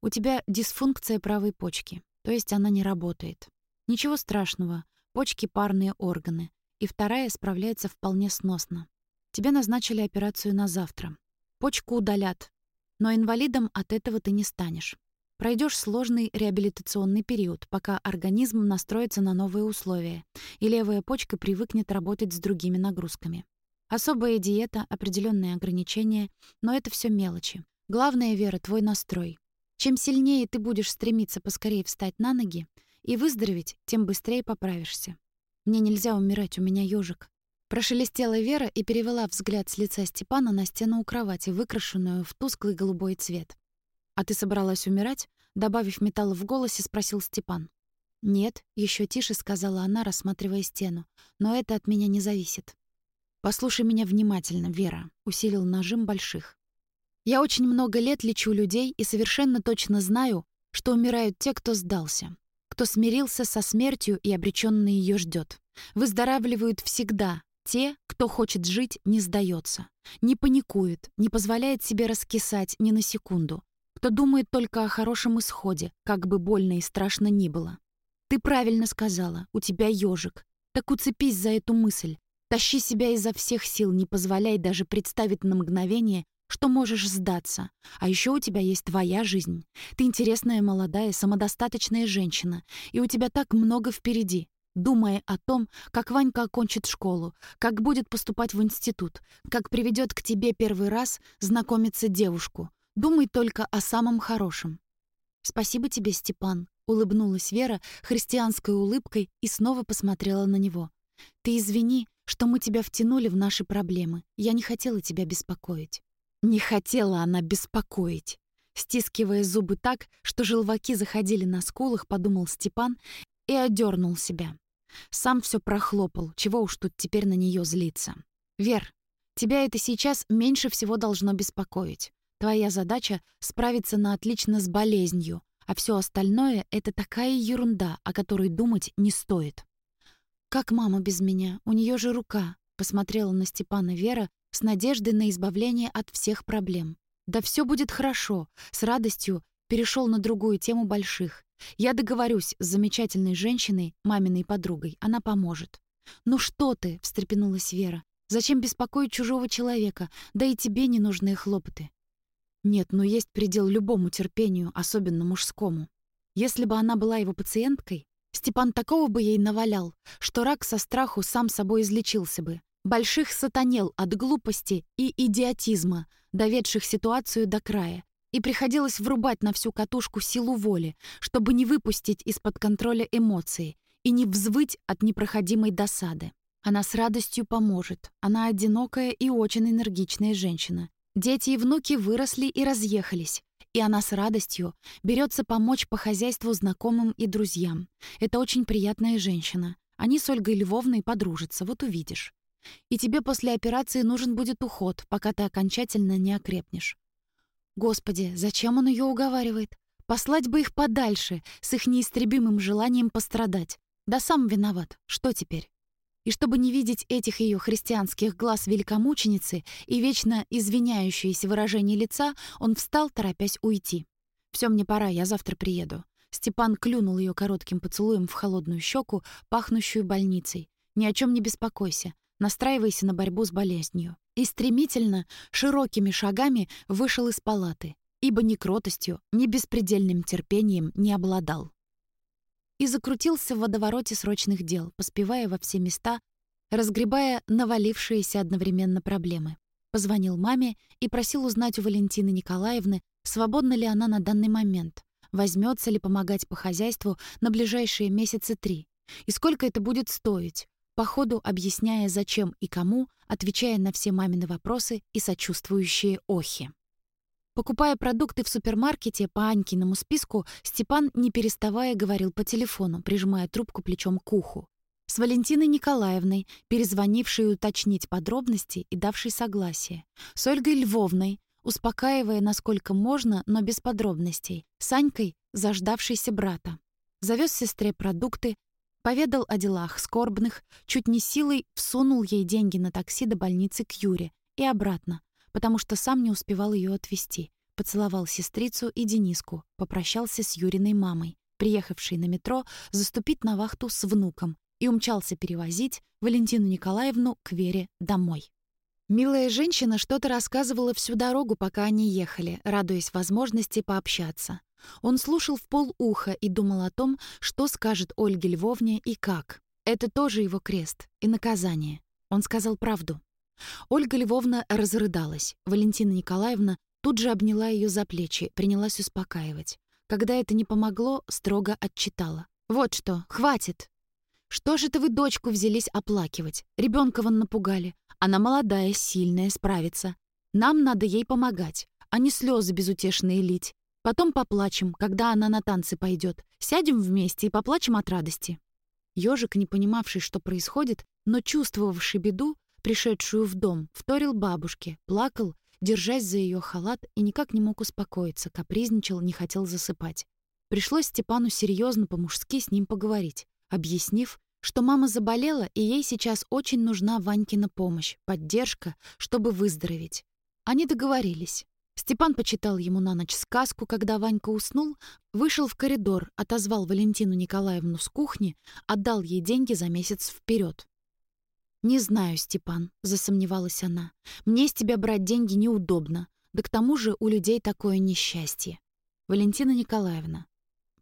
«У тебя дисфункция правой почки, то есть она не работает. Ничего страшного, почки — парные органы, и вторая справляется вполне сносно. Тебе назначили операцию на завтра. Почку удалят. Но инвалидом от этого ты не станешь. Пройдешь сложный реабилитационный период, пока организм настроится на новые условия, и левая почка привыкнет работать с другими нагрузками. Особая диета, определенные ограничения, но это все мелочи. Главное, Вера, твой настрой. Чем сильнее ты будешь стремиться поскорее встать на ноги и выздороветь, тем быстрее поправишься. Мне нельзя умирать, у меня ёжик. Прошелестела Вера и перевела взгляд с лица Степана на стену у кровати, выкрашенную в тусклый голубой цвет. «А ты собралась умирать?» Добавив металла в голосе, спросил Степан. «Нет», — еще тише сказала она, рассматривая стену. «Но это от меня не зависит». «Послушай меня внимательно, Вера», — усилил нажим больших. «Я очень много лет лечу людей и совершенно точно знаю, что умирают те, кто сдался, кто смирился со смертью и обреченно ее ждет. Выздоравливают всегда, те, кто хочет жить, не сдается, не паникует, не позволяет себе раскисать ни на секунду, кто думает только о хорошем исходе, как бы больно и страшно ни было. Ты правильно сказала, у тебя ежик. Так уцепись за эту мысль. Тащи себя изо всех сил, не позволяй даже представить на мгновение, что можешь сдаться. А еще у тебя есть твоя жизнь. Ты интересная, молодая, самодостаточная женщина, и у тебя так много впереди думая о том, как Ванька окончит школу, как будет поступать в институт, как приведет к тебе первый раз знакомиться девушку. Думай только о самом хорошем. Спасибо тебе, Степан. Улыбнулась Вера христианской улыбкой и снова посмотрела на него. «Ты извини, что мы тебя втянули в наши проблемы. Я не хотела тебя беспокоить». Не хотела она беспокоить. Стискивая зубы так, что желваки заходили на скулах, подумал Степан и одернул себя. Сам все прохлопал, чего уж тут теперь на нее злиться. «Вер, тебя это сейчас меньше всего должно беспокоить. Твоя задача — справиться на отлично с болезнью, а все остальное — это такая ерунда, о которой думать не стоит. «Как мама без меня? У нее же рука», — посмотрела на Степана Вера с надеждой на избавление от всех проблем. «Да все будет хорошо», — с радостью перешел на другую тему больших. «Я договорюсь с замечательной женщиной, маминой подругой, она поможет». «Ну что ты?» — встрепенулась Вера. «Зачем беспокоить чужого человека? Да и тебе не нужны хлопоты». Нет, но есть предел любому терпению, особенно мужскому. Если бы она была его пациенткой, Степан такого бы ей навалял, что рак со страху сам собой излечился бы. Больших сатанел от глупости и идиотизма, доведших ситуацию до края, и приходилось врубать на всю катушку силу воли, чтобы не выпустить из-под контроля эмоции и не взвыть от непроходимой досады. Она с радостью поможет. Она одинокая и очень энергичная женщина. Дети и внуки выросли и разъехались, и она с радостью берется помочь по хозяйству знакомым и друзьям. Это очень приятная женщина. Они с Ольгой Львовной подружатся, вот увидишь. И тебе после операции нужен будет уход, пока ты окончательно не окрепнешь. Господи, зачем он ее уговаривает? Послать бы их подальше, с их неистребимым желанием пострадать. Да сам виноват. Что теперь? И чтобы не видеть этих ее христианских глаз великомученицы и вечно извиняющееся выражение лица, он встал, торопясь уйти. Все мне пора, я завтра приеду». Степан клюнул ее коротким поцелуем в холодную щеку, пахнущую больницей. «Ни о чем не беспокойся. Настраивайся на борьбу с болезнью». И стремительно, широкими шагами вышел из палаты, ибо ни кротостью, ни беспредельным терпением не обладал и закрутился в водовороте срочных дел, поспевая во все места, разгребая навалившиеся одновременно проблемы. Позвонил маме и просил узнать у Валентины Николаевны, свободна ли она на данный момент, возьмется ли помогать по хозяйству на ближайшие месяцы три, и сколько это будет стоить, по ходу объясняя, зачем и кому, отвечая на все мамины вопросы и сочувствующие охи. Покупая продукты в супермаркете по Анькиному списку, Степан, не переставая, говорил по телефону, прижимая трубку плечом к уху. С Валентиной Николаевной, перезвонившей уточнить подробности и давшей согласие. С Ольгой Львовной, успокаивая насколько можно, но без подробностей. С Анькой, заждавшейся брата. Завез сестре продукты, поведал о делах скорбных, чуть не силой всунул ей деньги на такси до больницы к Юре и обратно, потому что сам не успевал ее отвезти. Поцеловал сестрицу и Дениску, попрощался с Юриной мамой, приехавшей на метро заступить на вахту с внуком, и умчался перевозить Валентину Николаевну к Вере домой. Милая женщина что-то рассказывала всю дорогу, пока они ехали, радуясь возможности пообщаться. Он слушал в полуха и думал о том, что скажет Ольге Львовне и как. Это тоже его крест и наказание. Он сказал правду. Ольга Львовна разрыдалась. Валентина Николаевна тут же обняла ее за плечи, принялась успокаивать. Когда это не помогло, строго отчитала. «Вот что, хватит! Что же это вы дочку взялись оплакивать? Ребенка вон напугали. Она молодая, сильная, справится. Нам надо ей помогать, а не слезы безутешные лить. Потом поплачем, когда она на танцы пойдет. Сядем вместе и поплачем от радости». Ёжик, не понимавший, что происходит, но чувствовавший беду, пришедшую в дом, вторил бабушке, плакал, держась за ее халат и никак не мог успокоиться, капризничал, не хотел засыпать. Пришлось Степану серьезно по-мужски с ним поговорить, объяснив, что мама заболела, и ей сейчас очень нужна Ванькина помощь, поддержка, чтобы выздороветь. Они договорились. Степан почитал ему на ночь сказку, когда Ванька уснул, вышел в коридор, отозвал Валентину Николаевну с кухни, отдал ей деньги за месяц вперед. «Не знаю, Степан», — засомневалась она. «Мне с тебя брать деньги неудобно. Да к тому же у людей такое несчастье». «Валентина Николаевна».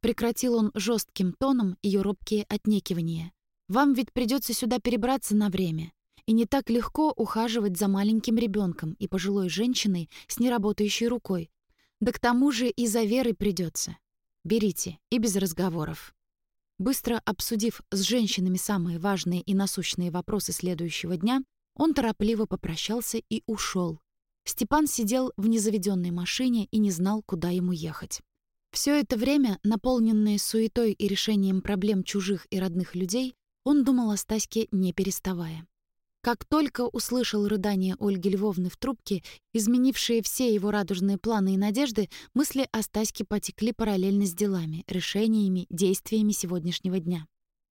Прекратил он жестким тоном ее робкие отнекивания. «Вам ведь придется сюда перебраться на время. И не так легко ухаживать за маленьким ребенком и пожилой женщиной с неработающей рукой. Да к тому же и за Верой придется. берите, и без разговоров». Быстро обсудив с женщинами самые важные и насущные вопросы следующего дня, он торопливо попрощался и ушел. Степан сидел в незаведенной машине и не знал, куда ему ехать. Все это время, наполненное суетой и решением проблем чужих и родных людей, он думал о Стаське, не переставая. Как только услышал рыдание Ольги Львовны в трубке, изменившие все его радужные планы и надежды, мысли о Стаське потекли параллельно с делами, решениями, действиями сегодняшнего дня.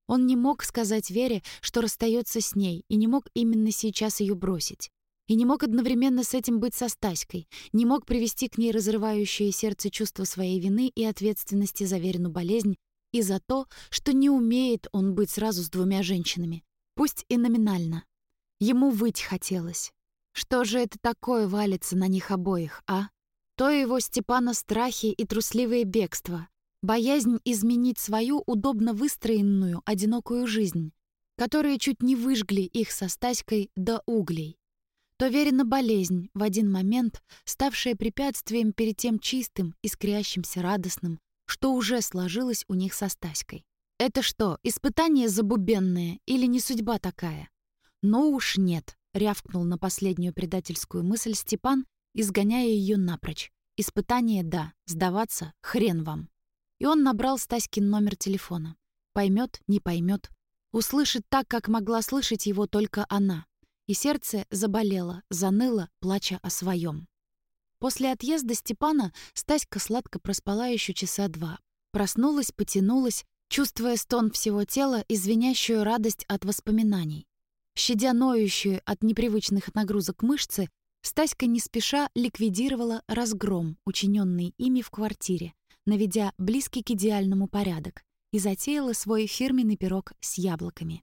Он не мог сказать Вере, что расстается с ней, и не мог именно сейчас ее бросить. И не мог одновременно с этим быть со Стаськой, не мог привести к ней разрывающее сердце чувство своей вины и ответственности за Верину болезнь и за то, что не умеет он быть сразу с двумя женщинами, пусть и номинально. Ему выть хотелось. Что же это такое валится на них обоих, а? То его Степана страхи и трусливое бегство, боязнь изменить свою удобно выстроенную одинокую жизнь, которые чуть не выжгли их со Стаськой до углей. То верена болезнь, в один момент ставшая препятствием перед тем чистым, искрящимся, радостным, что уже сложилось у них со Стаськой. Это что, испытание забубенное или не судьба такая? «Ну уж нет», — рявкнул на последнюю предательскую мысль Степан, изгоняя ее напрочь. «Испытание — да, сдаваться — хрен вам». И он набрал Стаськин номер телефона. Поймет, не поймет. Услышит так, как могла слышать его только она. И сердце заболело, заныло, плача о своем. После отъезда Степана Стаська сладко проспала еще часа два. Проснулась, потянулась, чувствуя стон всего тела и звенящую радость от воспоминаний. Щадя ноющую от непривычных нагрузок мышцы, Стаська не спеша ликвидировала разгром, учиненный ими в квартире, наведя близкий к идеальному порядок, и затеяла свой фирменный пирог с яблоками.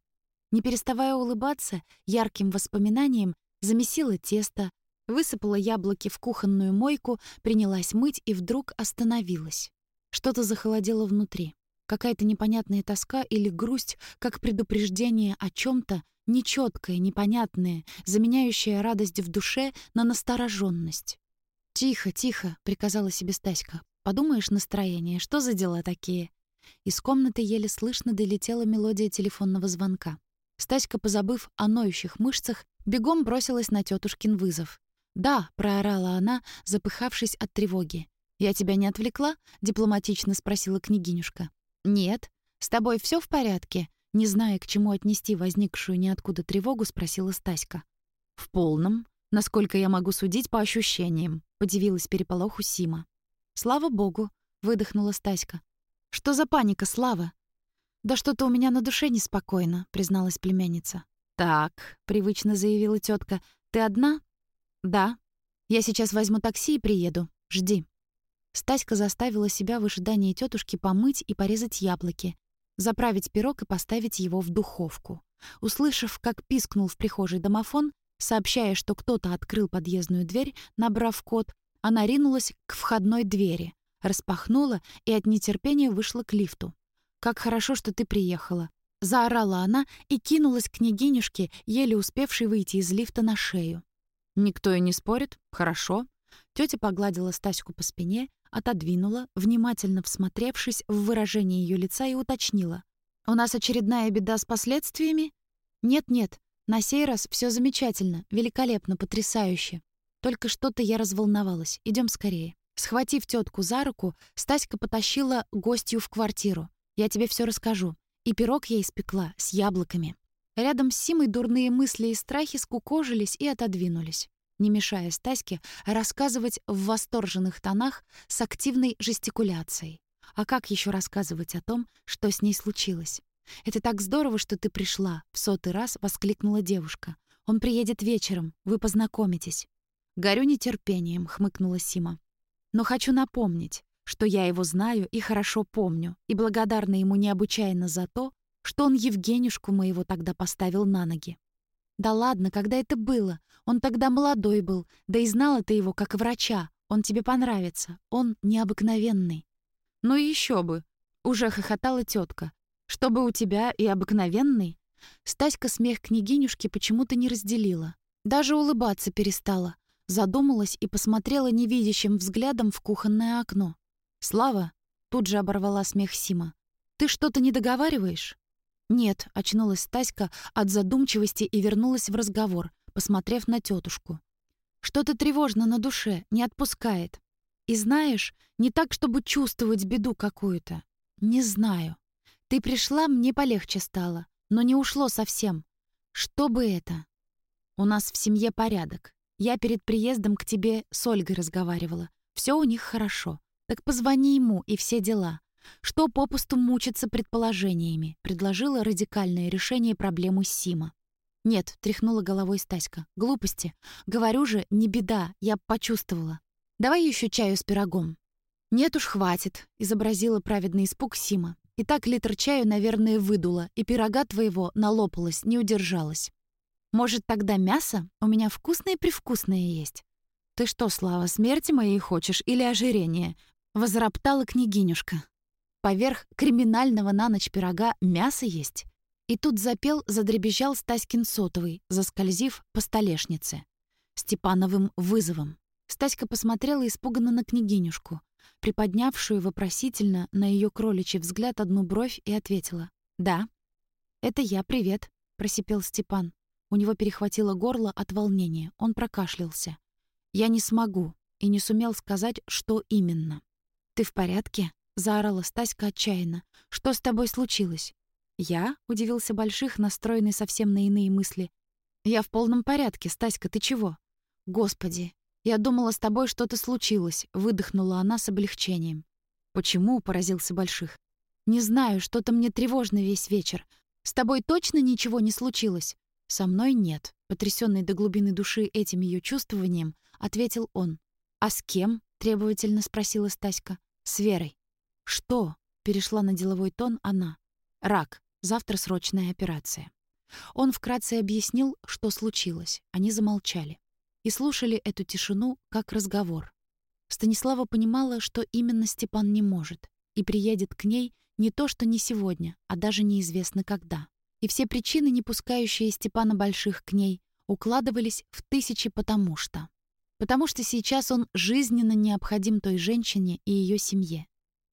Не переставая улыбаться, ярким воспоминанием замесила тесто, высыпала яблоки в кухонную мойку, принялась мыть и вдруг остановилась. Что-то захолодело внутри. Какая-то непонятная тоска или грусть, как предупреждение о чем то нечёткое, непонятное, заменяющее радость в душе на настороженность. «Тихо, тихо», — приказала себе Стаська. «Подумаешь, настроение, что за дела такие?» Из комнаты еле слышно долетела мелодия телефонного звонка. Стаська, позабыв о ноющих мышцах, бегом бросилась на тетушкин вызов. «Да», — проорала она, запыхавшись от тревоги. «Я тебя не отвлекла?» — дипломатично спросила княгинюшка. «Нет. С тобой все в порядке?» Не зная, к чему отнести возникшую ниоткуда тревогу, спросила Стаська. «В полном, насколько я могу судить по ощущениям», — подивилась переполоху Сима. «Слава богу», — выдохнула Стаська. «Что за паника, Слава?» «Да что-то у меня на душе неспокойно», — призналась племянница. «Так», — привычно заявила тетка, — «ты одна?» «Да. Я сейчас возьму такси и приеду. Жди». Стаська заставила себя в ожидании тетушки помыть и порезать яблоки, заправить пирог и поставить его в духовку. Услышав, как пискнул в прихожей домофон, сообщая, что кто-то открыл подъездную дверь, набрав код, она ринулась к входной двери, распахнула и от нетерпения вышла к лифту. «Как хорошо, что ты приехала!» Заорала она и кинулась к княгинюшке, еле успевшей выйти из лифта на шею. «Никто и не спорит. Хорошо». Тётя погладила Стаську по спине отодвинула, внимательно всмотревшись в выражение ее лица и уточнила. «У нас очередная беда с последствиями?» «Нет-нет, на сей раз все замечательно, великолепно, потрясающе. Только что-то я разволновалась. Идем скорее». Схватив тетку за руку, Стаська потащила гостью в квартиру. «Я тебе все расскажу. И пирог я испекла с яблоками». Рядом с Симой дурные мысли и страхи скукожились и отодвинулись не мешая Стаське рассказывать в восторженных тонах с активной жестикуляцией. А как еще рассказывать о том, что с ней случилось? «Это так здорово, что ты пришла!» — в сотый раз воскликнула девушка. «Он приедет вечером, вы познакомитесь». «Горю нетерпением», — хмыкнула Сима. «Но хочу напомнить, что я его знаю и хорошо помню, и благодарна ему необычайно за то, что он Евгенюшку моего тогда поставил на ноги. «Да ладно, когда это было? Он тогда молодой был, да и знала ты его как врача. Он тебе понравится. Он необыкновенный». «Ну еще бы!» — уже хохотала тетка. «Чтобы у тебя и обыкновенный?» Стаська смех княгинюшки почему-то не разделила. Даже улыбаться перестала. Задумалась и посмотрела невидящим взглядом в кухонное окно. «Слава, Тут же оборвала смех Сима. «Ты что-то не договариваешь?» «Нет», — очнулась Стаська от задумчивости и вернулась в разговор, посмотрев на тетушку. «Что-то тревожно на душе, не отпускает. И знаешь, не так, чтобы чувствовать беду какую-то. Не знаю. Ты пришла, мне полегче стало, но не ушло совсем. Что бы это? У нас в семье порядок. Я перед приездом к тебе с Ольгой разговаривала. Все у них хорошо. Так позвони ему и все дела. Что попусту мучиться предположениями, предложила радикальное решение проблемы Сима. «Нет», — тряхнула головой Стаська. «Глупости. Говорю же, не беда, я почувствовала. Давай еще чаю с пирогом». «Нет уж, хватит», — изобразила праведный испуг Сима. «И так литр чаю, наверное, выдула, и пирога твоего налопалась, не удержалась. Может, тогда мясо? У меня вкусное-привкусное есть». «Ты что, Слава, смерти моей хочешь или ожирение?» — возроптала княгинюшка. Поверх криминального на ночь пирога мясо есть. И тут запел, задребезжал Стаськин сотовый, заскользив по столешнице. Степановым вызовом. Стаська посмотрела испуганно на княгинюшку, приподнявшую вопросительно на ее кроличий взгляд одну бровь и ответила. «Да». «Это я, привет», — просипел Степан. У него перехватило горло от волнения. Он прокашлялся. «Я не смогу» и не сумел сказать, что именно. «Ты в порядке?» — заорала Стаська отчаянно. «Что с тобой случилось?» «Я?» — удивился Больших, настроенный совсем на иные мысли. «Я в полном порядке. Стаська, ты чего?» «Господи, «Я думала, с тобой что-то случилось», — выдохнула она с облегчением. «Почему?» — поразился Больших. «Не знаю, что-то мне тревожно весь вечер. С тобой точно ничего не случилось?» «Со мной нет», — потрясённый до глубины души этим её чувствованием, ответил он. «А с кем?» — требовательно спросила Стаська. «С Верой». «Что?» — перешла на деловой тон она. «Рак. Завтра срочная операция». Он вкратце объяснил, что случилось. Они замолчали и слушали эту тишину как разговор. Станислава понимала, что именно Степан не может, и приедет к ней не то что не сегодня, а даже неизвестно когда. И все причины, не пускающие Степана Больших к ней, укладывались в тысячи «потому что». Потому что сейчас он жизненно необходим той женщине и ее семье.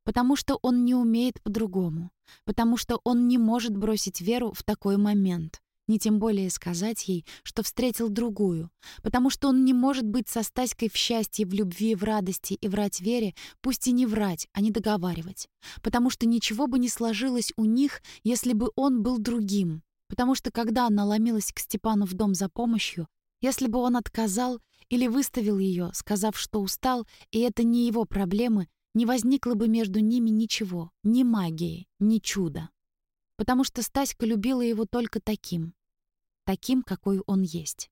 Потому что он не умеет по-другому. Потому что он не может бросить Веру в такой момент ни тем более сказать ей, что встретил другую, потому что он не может быть со Стаськой в счастье, в любви, в радости и врать Вере, пусть и не врать, а не договаривать, потому что ничего бы не сложилось у них, если бы он был другим, потому что когда она ломилась к Степану в дом за помощью, если бы он отказал или выставил ее, сказав, что устал, и это не его проблемы, не возникло бы между ними ничего, ни магии, ни чуда потому что Стаська любила его только таким. Таким, какой он есть.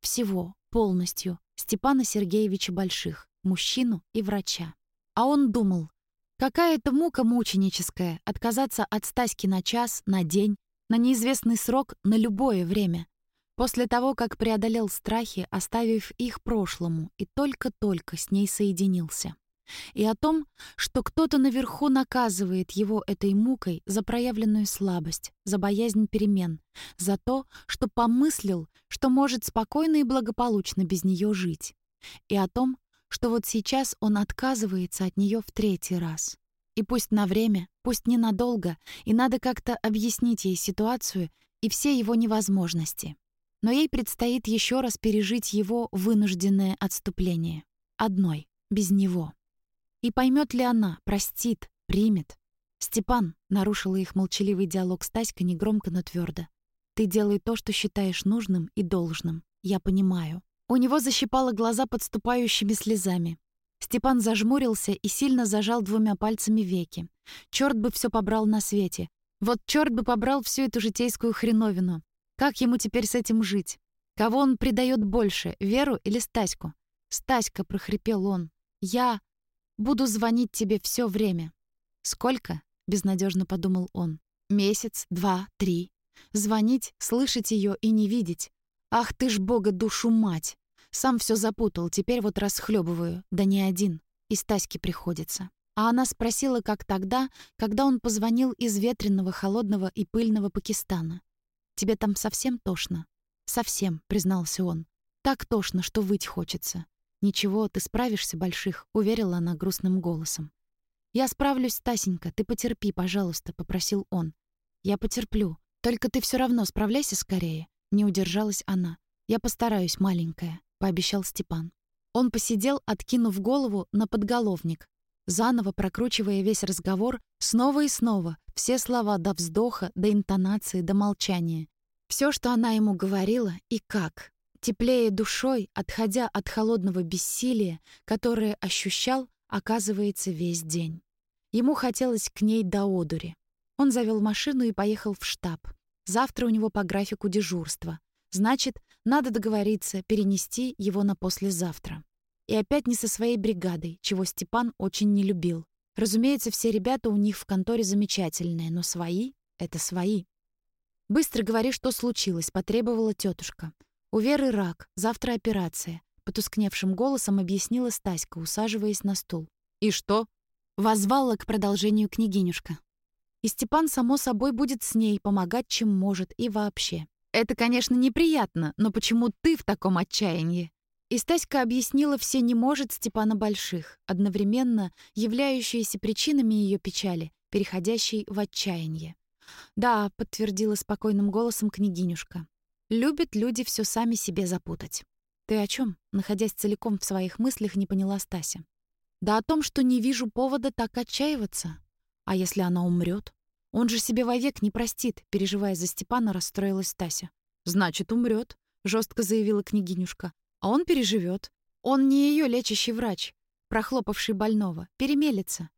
Всего, полностью, Степана Сергеевича Больших, мужчину и врача. А он думал, какая это мука мученическая отказаться от Стаськи на час, на день, на неизвестный срок, на любое время. После того, как преодолел страхи, оставив их прошлому, и только-только с ней соединился и о том, что кто-то наверху наказывает его этой мукой за проявленную слабость, за боязнь перемен, за то, что помыслил, что может спокойно и благополучно без нее жить, и о том, что вот сейчас он отказывается от нее в третий раз. И пусть на время, пусть ненадолго, и надо как-то объяснить ей ситуацию и все его невозможности. Но ей предстоит еще раз пережить его вынужденное отступление. Одной, без него. И поймет ли она, простит, примет? «Степан», — нарушила их молчаливый диалог Стаська негромко, но твердо. «Ты делай то, что считаешь нужным и должным. Я понимаю». У него защипало глаза подступающими слезами. Степан зажмурился и сильно зажал двумя пальцами веки. Черт бы все побрал на свете. Вот черт бы побрал всю эту житейскую хреновину. Как ему теперь с этим жить? Кого он предает больше, Веру или Стаську? «Стаська», — прохрипел он. «Я...» Буду звонить тебе все время». «Сколько?» — безнадежно подумал он. «Месяц, два, три. Звонить, слышать ее и не видеть. Ах ты ж бога душу мать! Сам все запутал, теперь вот расхлебываю. Да не один. И Стаське приходится». А она спросила, как тогда, когда он позвонил из ветреного, холодного и пыльного Пакистана. «Тебе там совсем тошно?» «Совсем», — признался он. «Так тошно, что выть хочется. «Ничего, ты справишься, Больших», — уверила она грустным голосом. «Я справлюсь, Стасенька, ты потерпи, пожалуйста», — попросил он. «Я потерплю. Только ты все равно справляйся скорее», — не удержалась она. «Я постараюсь, маленькая», — пообещал Степан. Он посидел, откинув голову на подголовник, заново прокручивая весь разговор снова и снова, все слова до вздоха, до интонации, до молчания. Все, что она ему говорила и как. Теплее душой, отходя от холодного бессилия, которое ощущал, оказывается, весь день. Ему хотелось к ней до одури. Он завел машину и поехал в штаб. Завтра у него по графику дежурство. Значит, надо договориться перенести его на послезавтра. И опять не со своей бригадой, чего Степан очень не любил. Разумеется, все ребята у них в конторе замечательные, но свои — это свои. «Быстро говори, что случилось», — потребовала тетушка. «У Веры рак, завтра операция», — потускневшим голосом объяснила Стаська, усаживаясь на стул. «И что?» — возвала к продолжению княгинюшка. «И Степан, само собой, будет с ней, помогать, чем может, и вообще. Это, конечно, неприятно, но почему ты в таком отчаянии?» И Стаська объяснила все «не может» Степана Больших, одновременно являющиеся причинами ее печали, переходящей в отчаяние. «Да», — подтвердила спокойным голосом княгинюшка. «Любят люди все сами себе запутать». «Ты о чем? находясь целиком в своих мыслях, не поняла Стася. «Да о том, что не вижу повода так отчаиваться. А если она умрет? Он же себе вовек не простит», — переживая за Степана, расстроилась Стася. «Значит, умрет, жестко заявила княгинюшка. А он переживет. Он не ее лечащий врач, прохлопавший больного, перемелется.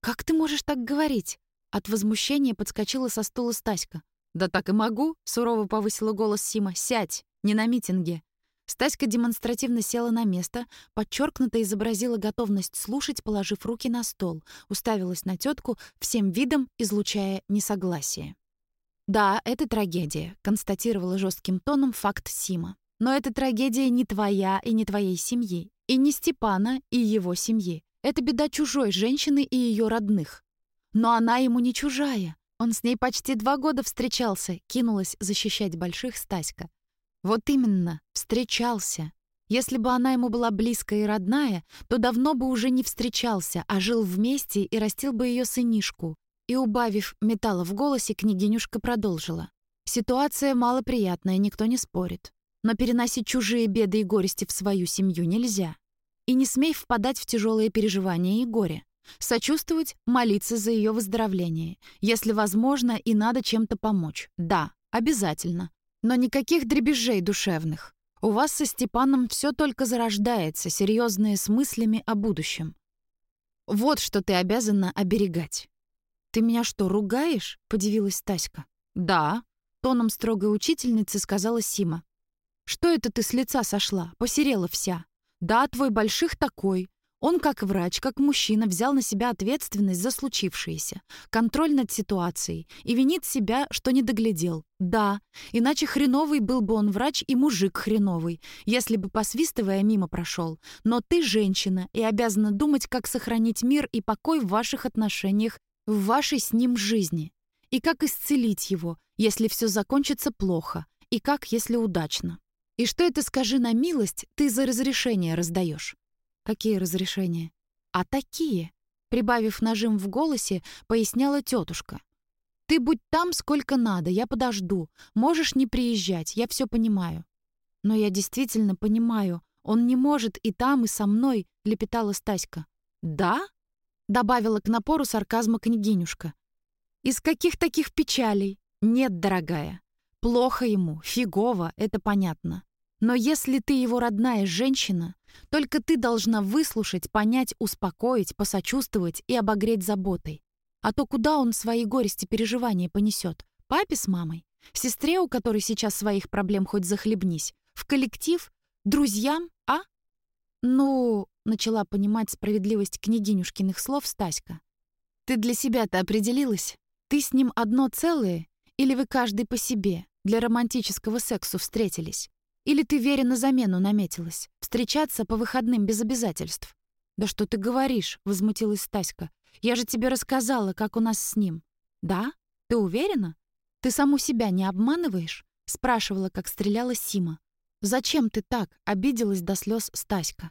«Как ты можешь так говорить?» От возмущения подскочила со стула Стаська. «Да так и могу», — сурово повысила голос Сима. «Сядь, не на митинге». Стаська демонстративно села на место, подчеркнуто изобразила готовность слушать, положив руки на стол, уставилась на тетку, всем видом излучая несогласие. «Да, это трагедия», — констатировала жестким тоном факт Сима. Но эта трагедия не твоя и не твоей семьи, и не Степана и его семьи. Это беда чужой женщины и ее родных. Но она ему не чужая. Он с ней почти два года встречался, кинулась защищать больших Стаська. Вот именно, встречался. Если бы она ему была близкая и родная, то давно бы уже не встречался, а жил вместе и растил бы ее сынишку. И, убавив металла в голосе, княгинюшка продолжила. Ситуация малоприятная, никто не спорит. Но переносить чужие беды и горести в свою семью нельзя. И не смей впадать в тяжелые переживания и горе. Сочувствовать, молиться за ее выздоровление. Если возможно и надо чем-то помочь. Да, обязательно. Но никаких дребезжей душевных. У вас со Степаном все только зарождается, серьезные с мыслями о будущем. Вот что ты обязана оберегать. «Ты меня что, ругаешь?» — подивилась Таська. «Да», — тоном строгой учительницы сказала Сима. Что это ты с лица сошла? Посерела вся. Да, твой больших такой. Он, как врач, как мужчина, взял на себя ответственность за случившееся, контроль над ситуацией и винит себя, что не доглядел. Да, иначе хреновый был бы он врач и мужик хреновый, если бы, посвистывая, мимо прошел. Но ты женщина и обязана думать, как сохранить мир и покой в ваших отношениях, в вашей с ним жизни. И как исцелить его, если все закончится плохо, и как, если удачно. И что это, скажи на милость, ты за разрешение раздаешь? Какие разрешения? А такие, прибавив нажим в голосе, поясняла тетушка. Ты будь там сколько надо, я подожду. Можешь не приезжать, я все понимаю. Но я действительно понимаю, он не может и там, и со мной, лепетала Стаська. Да? добавила к напору сарказма княгинюшка. Из каких таких печалей? Нет, дорогая. Плохо ему, фигово, это понятно. Но если ты его родная женщина, только ты должна выслушать, понять, успокоить, посочувствовать и обогреть заботой. А то куда он свои горести переживания понесет? Папе с мамой? Сестре, у которой сейчас своих проблем хоть захлебнись? В коллектив? Друзьям? А? Ну, начала понимать справедливость княгинюшкиных слов Стаська. Ты для себя-то определилась? Ты с ним одно целое? Или вы каждый по себе для романтического сексу встретились? Или ты Вере на замену наметилась? Встречаться по выходным без обязательств?» «Да что ты говоришь?» — возмутилась Стаська. «Я же тебе рассказала, как у нас с ним». «Да? Ты уверена? Ты саму себя не обманываешь?» — спрашивала, как стреляла Сима. «Зачем ты так?» — обиделась до слез Стаська.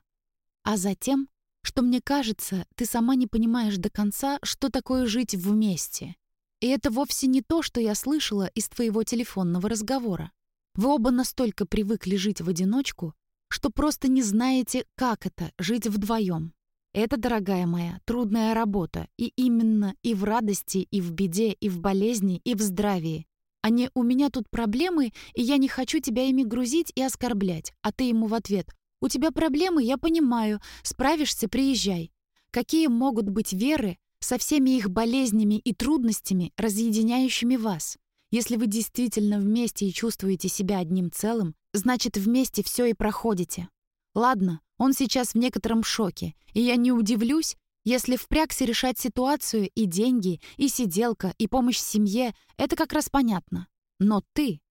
«А затем, что мне кажется, ты сама не понимаешь до конца, что такое жить вместе. И это вовсе не то, что я слышала из твоего телефонного разговора. Вы оба настолько привыкли жить в одиночку, что просто не знаете, как это — жить вдвоем. Это, дорогая моя, трудная работа, и именно и в радости, и в беде, и в болезни, и в здравии. А не «у меня тут проблемы, и я не хочу тебя ими грузить и оскорблять», а ты ему в ответ «у тебя проблемы, я понимаю, справишься, приезжай». Какие могут быть веры со всеми их болезнями и трудностями, разъединяющими вас? Если вы действительно вместе и чувствуете себя одним целым, значит, вместе все и проходите. Ладно, он сейчас в некотором шоке, и я не удивлюсь, если впрягся решать ситуацию и деньги, и сиделка, и помощь семье, это как раз понятно. Но ты...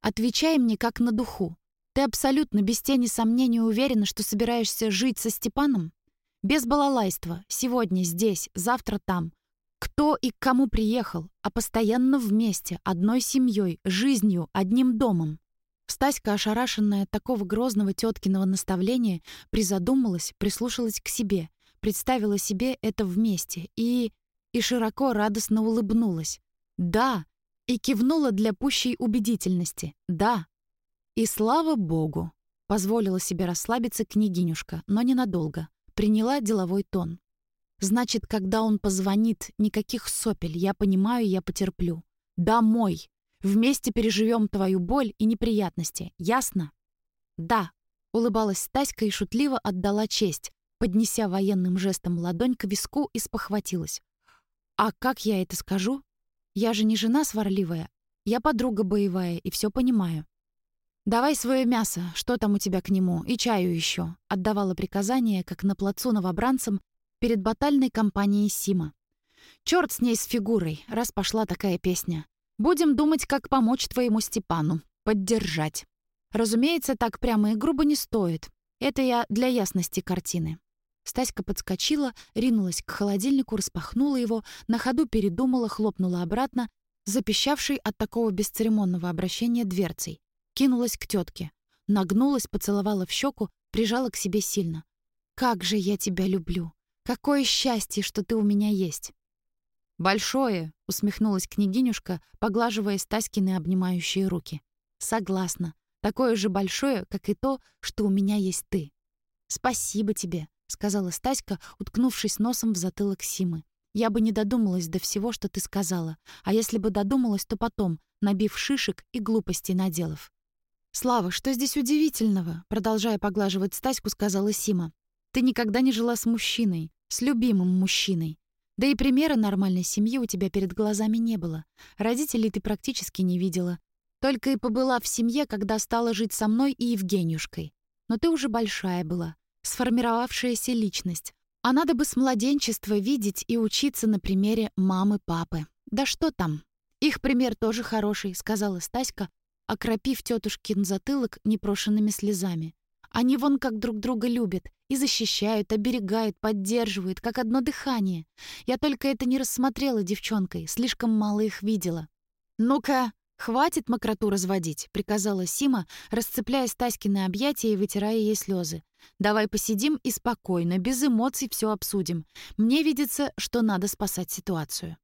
Отвечай мне как на духу. Ты абсолютно без тени сомнений уверена, что собираешься жить со Степаном? Без балалайства, сегодня здесь, завтра там. Кто и к кому приехал, а постоянно вместе, одной семьей, жизнью, одним домом. Стаська, ошарашенная от такого грозного теткиного наставления, призадумалась, прислушалась к себе, представила себе это вместе и... и широко радостно улыбнулась. «Да!» и кивнула для пущей убедительности. «Да!» И слава богу! Позволила себе расслабиться княгинюшка, но ненадолго. Приняла деловой тон. Значит, когда он позвонит, никаких сопель, я понимаю, я потерплю. Домой. Вместе переживем твою боль и неприятности. Ясно? Да. Улыбалась Стаська и шутливо отдала честь, поднеся военным жестом ладонь к виску и спохватилась. А как я это скажу? Я же не жена сварливая. Я подруга боевая и все понимаю. «Давай свое мясо, что там у тебя к нему, и чаю еще», отдавала приказание, как на плацу новобранцам, перед батальной компанией Сима. Черт с ней с фигурой, раз пошла такая песня. Будем думать, как помочь твоему Степану. Поддержать. Разумеется, так прямо и грубо не стоит. Это я для ясности картины. Стаська подскочила, ринулась к холодильнику, распахнула его, на ходу передумала, хлопнула обратно, запищавшей от такого бесцеремонного обращения дверцей. Кинулась к тетке, Нагнулась, поцеловала в щеку, прижала к себе сильно. «Как же я тебя люблю! Какое счастье, что ты у меня есть!» «Большое!» — усмехнулась княгинюшка, поглаживая Стаськины обнимающие руки. «Согласна. Такое же большое, как и то, что у меня есть ты». «Спасибо тебе», — сказала Стаська, уткнувшись носом в затылок Симы. «Я бы не додумалась до всего, что ты сказала. А если бы додумалась, то потом, набив шишек и глупостей наделав». «Слава, что здесь удивительного?» — продолжая поглаживать Стаську, сказала Сима. Ты никогда не жила с мужчиной, с любимым мужчиной. Да и примера нормальной семьи у тебя перед глазами не было. Родителей ты практически не видела. Только и побыла в семье, когда стала жить со мной и Евгенюшкой. Но ты уже большая была, сформировавшаяся личность. А надо бы с младенчества видеть и учиться на примере мамы-папы. Да что там? Их пример тоже хороший, сказала Стаська, окропив тетушкин затылок непрошенными слезами. Они вон как друг друга любят. И защищают, оберегают, поддерживают, как одно дыхание. Я только это не рассмотрела девчонкой, слишком мало их видела. «Ну-ка, хватит мокроту разводить», — приказала Сима, расцепляя Стаськины объятия и вытирая ей слезы. «Давай посидим и спокойно, без эмоций все обсудим. Мне видится, что надо спасать ситуацию».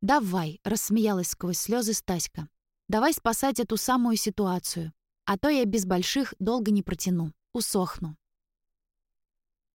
«Давай», — рассмеялась сквозь слезы Стаська. «Давай спасать эту самую ситуацию. А то я без больших долго не протяну. Усохну».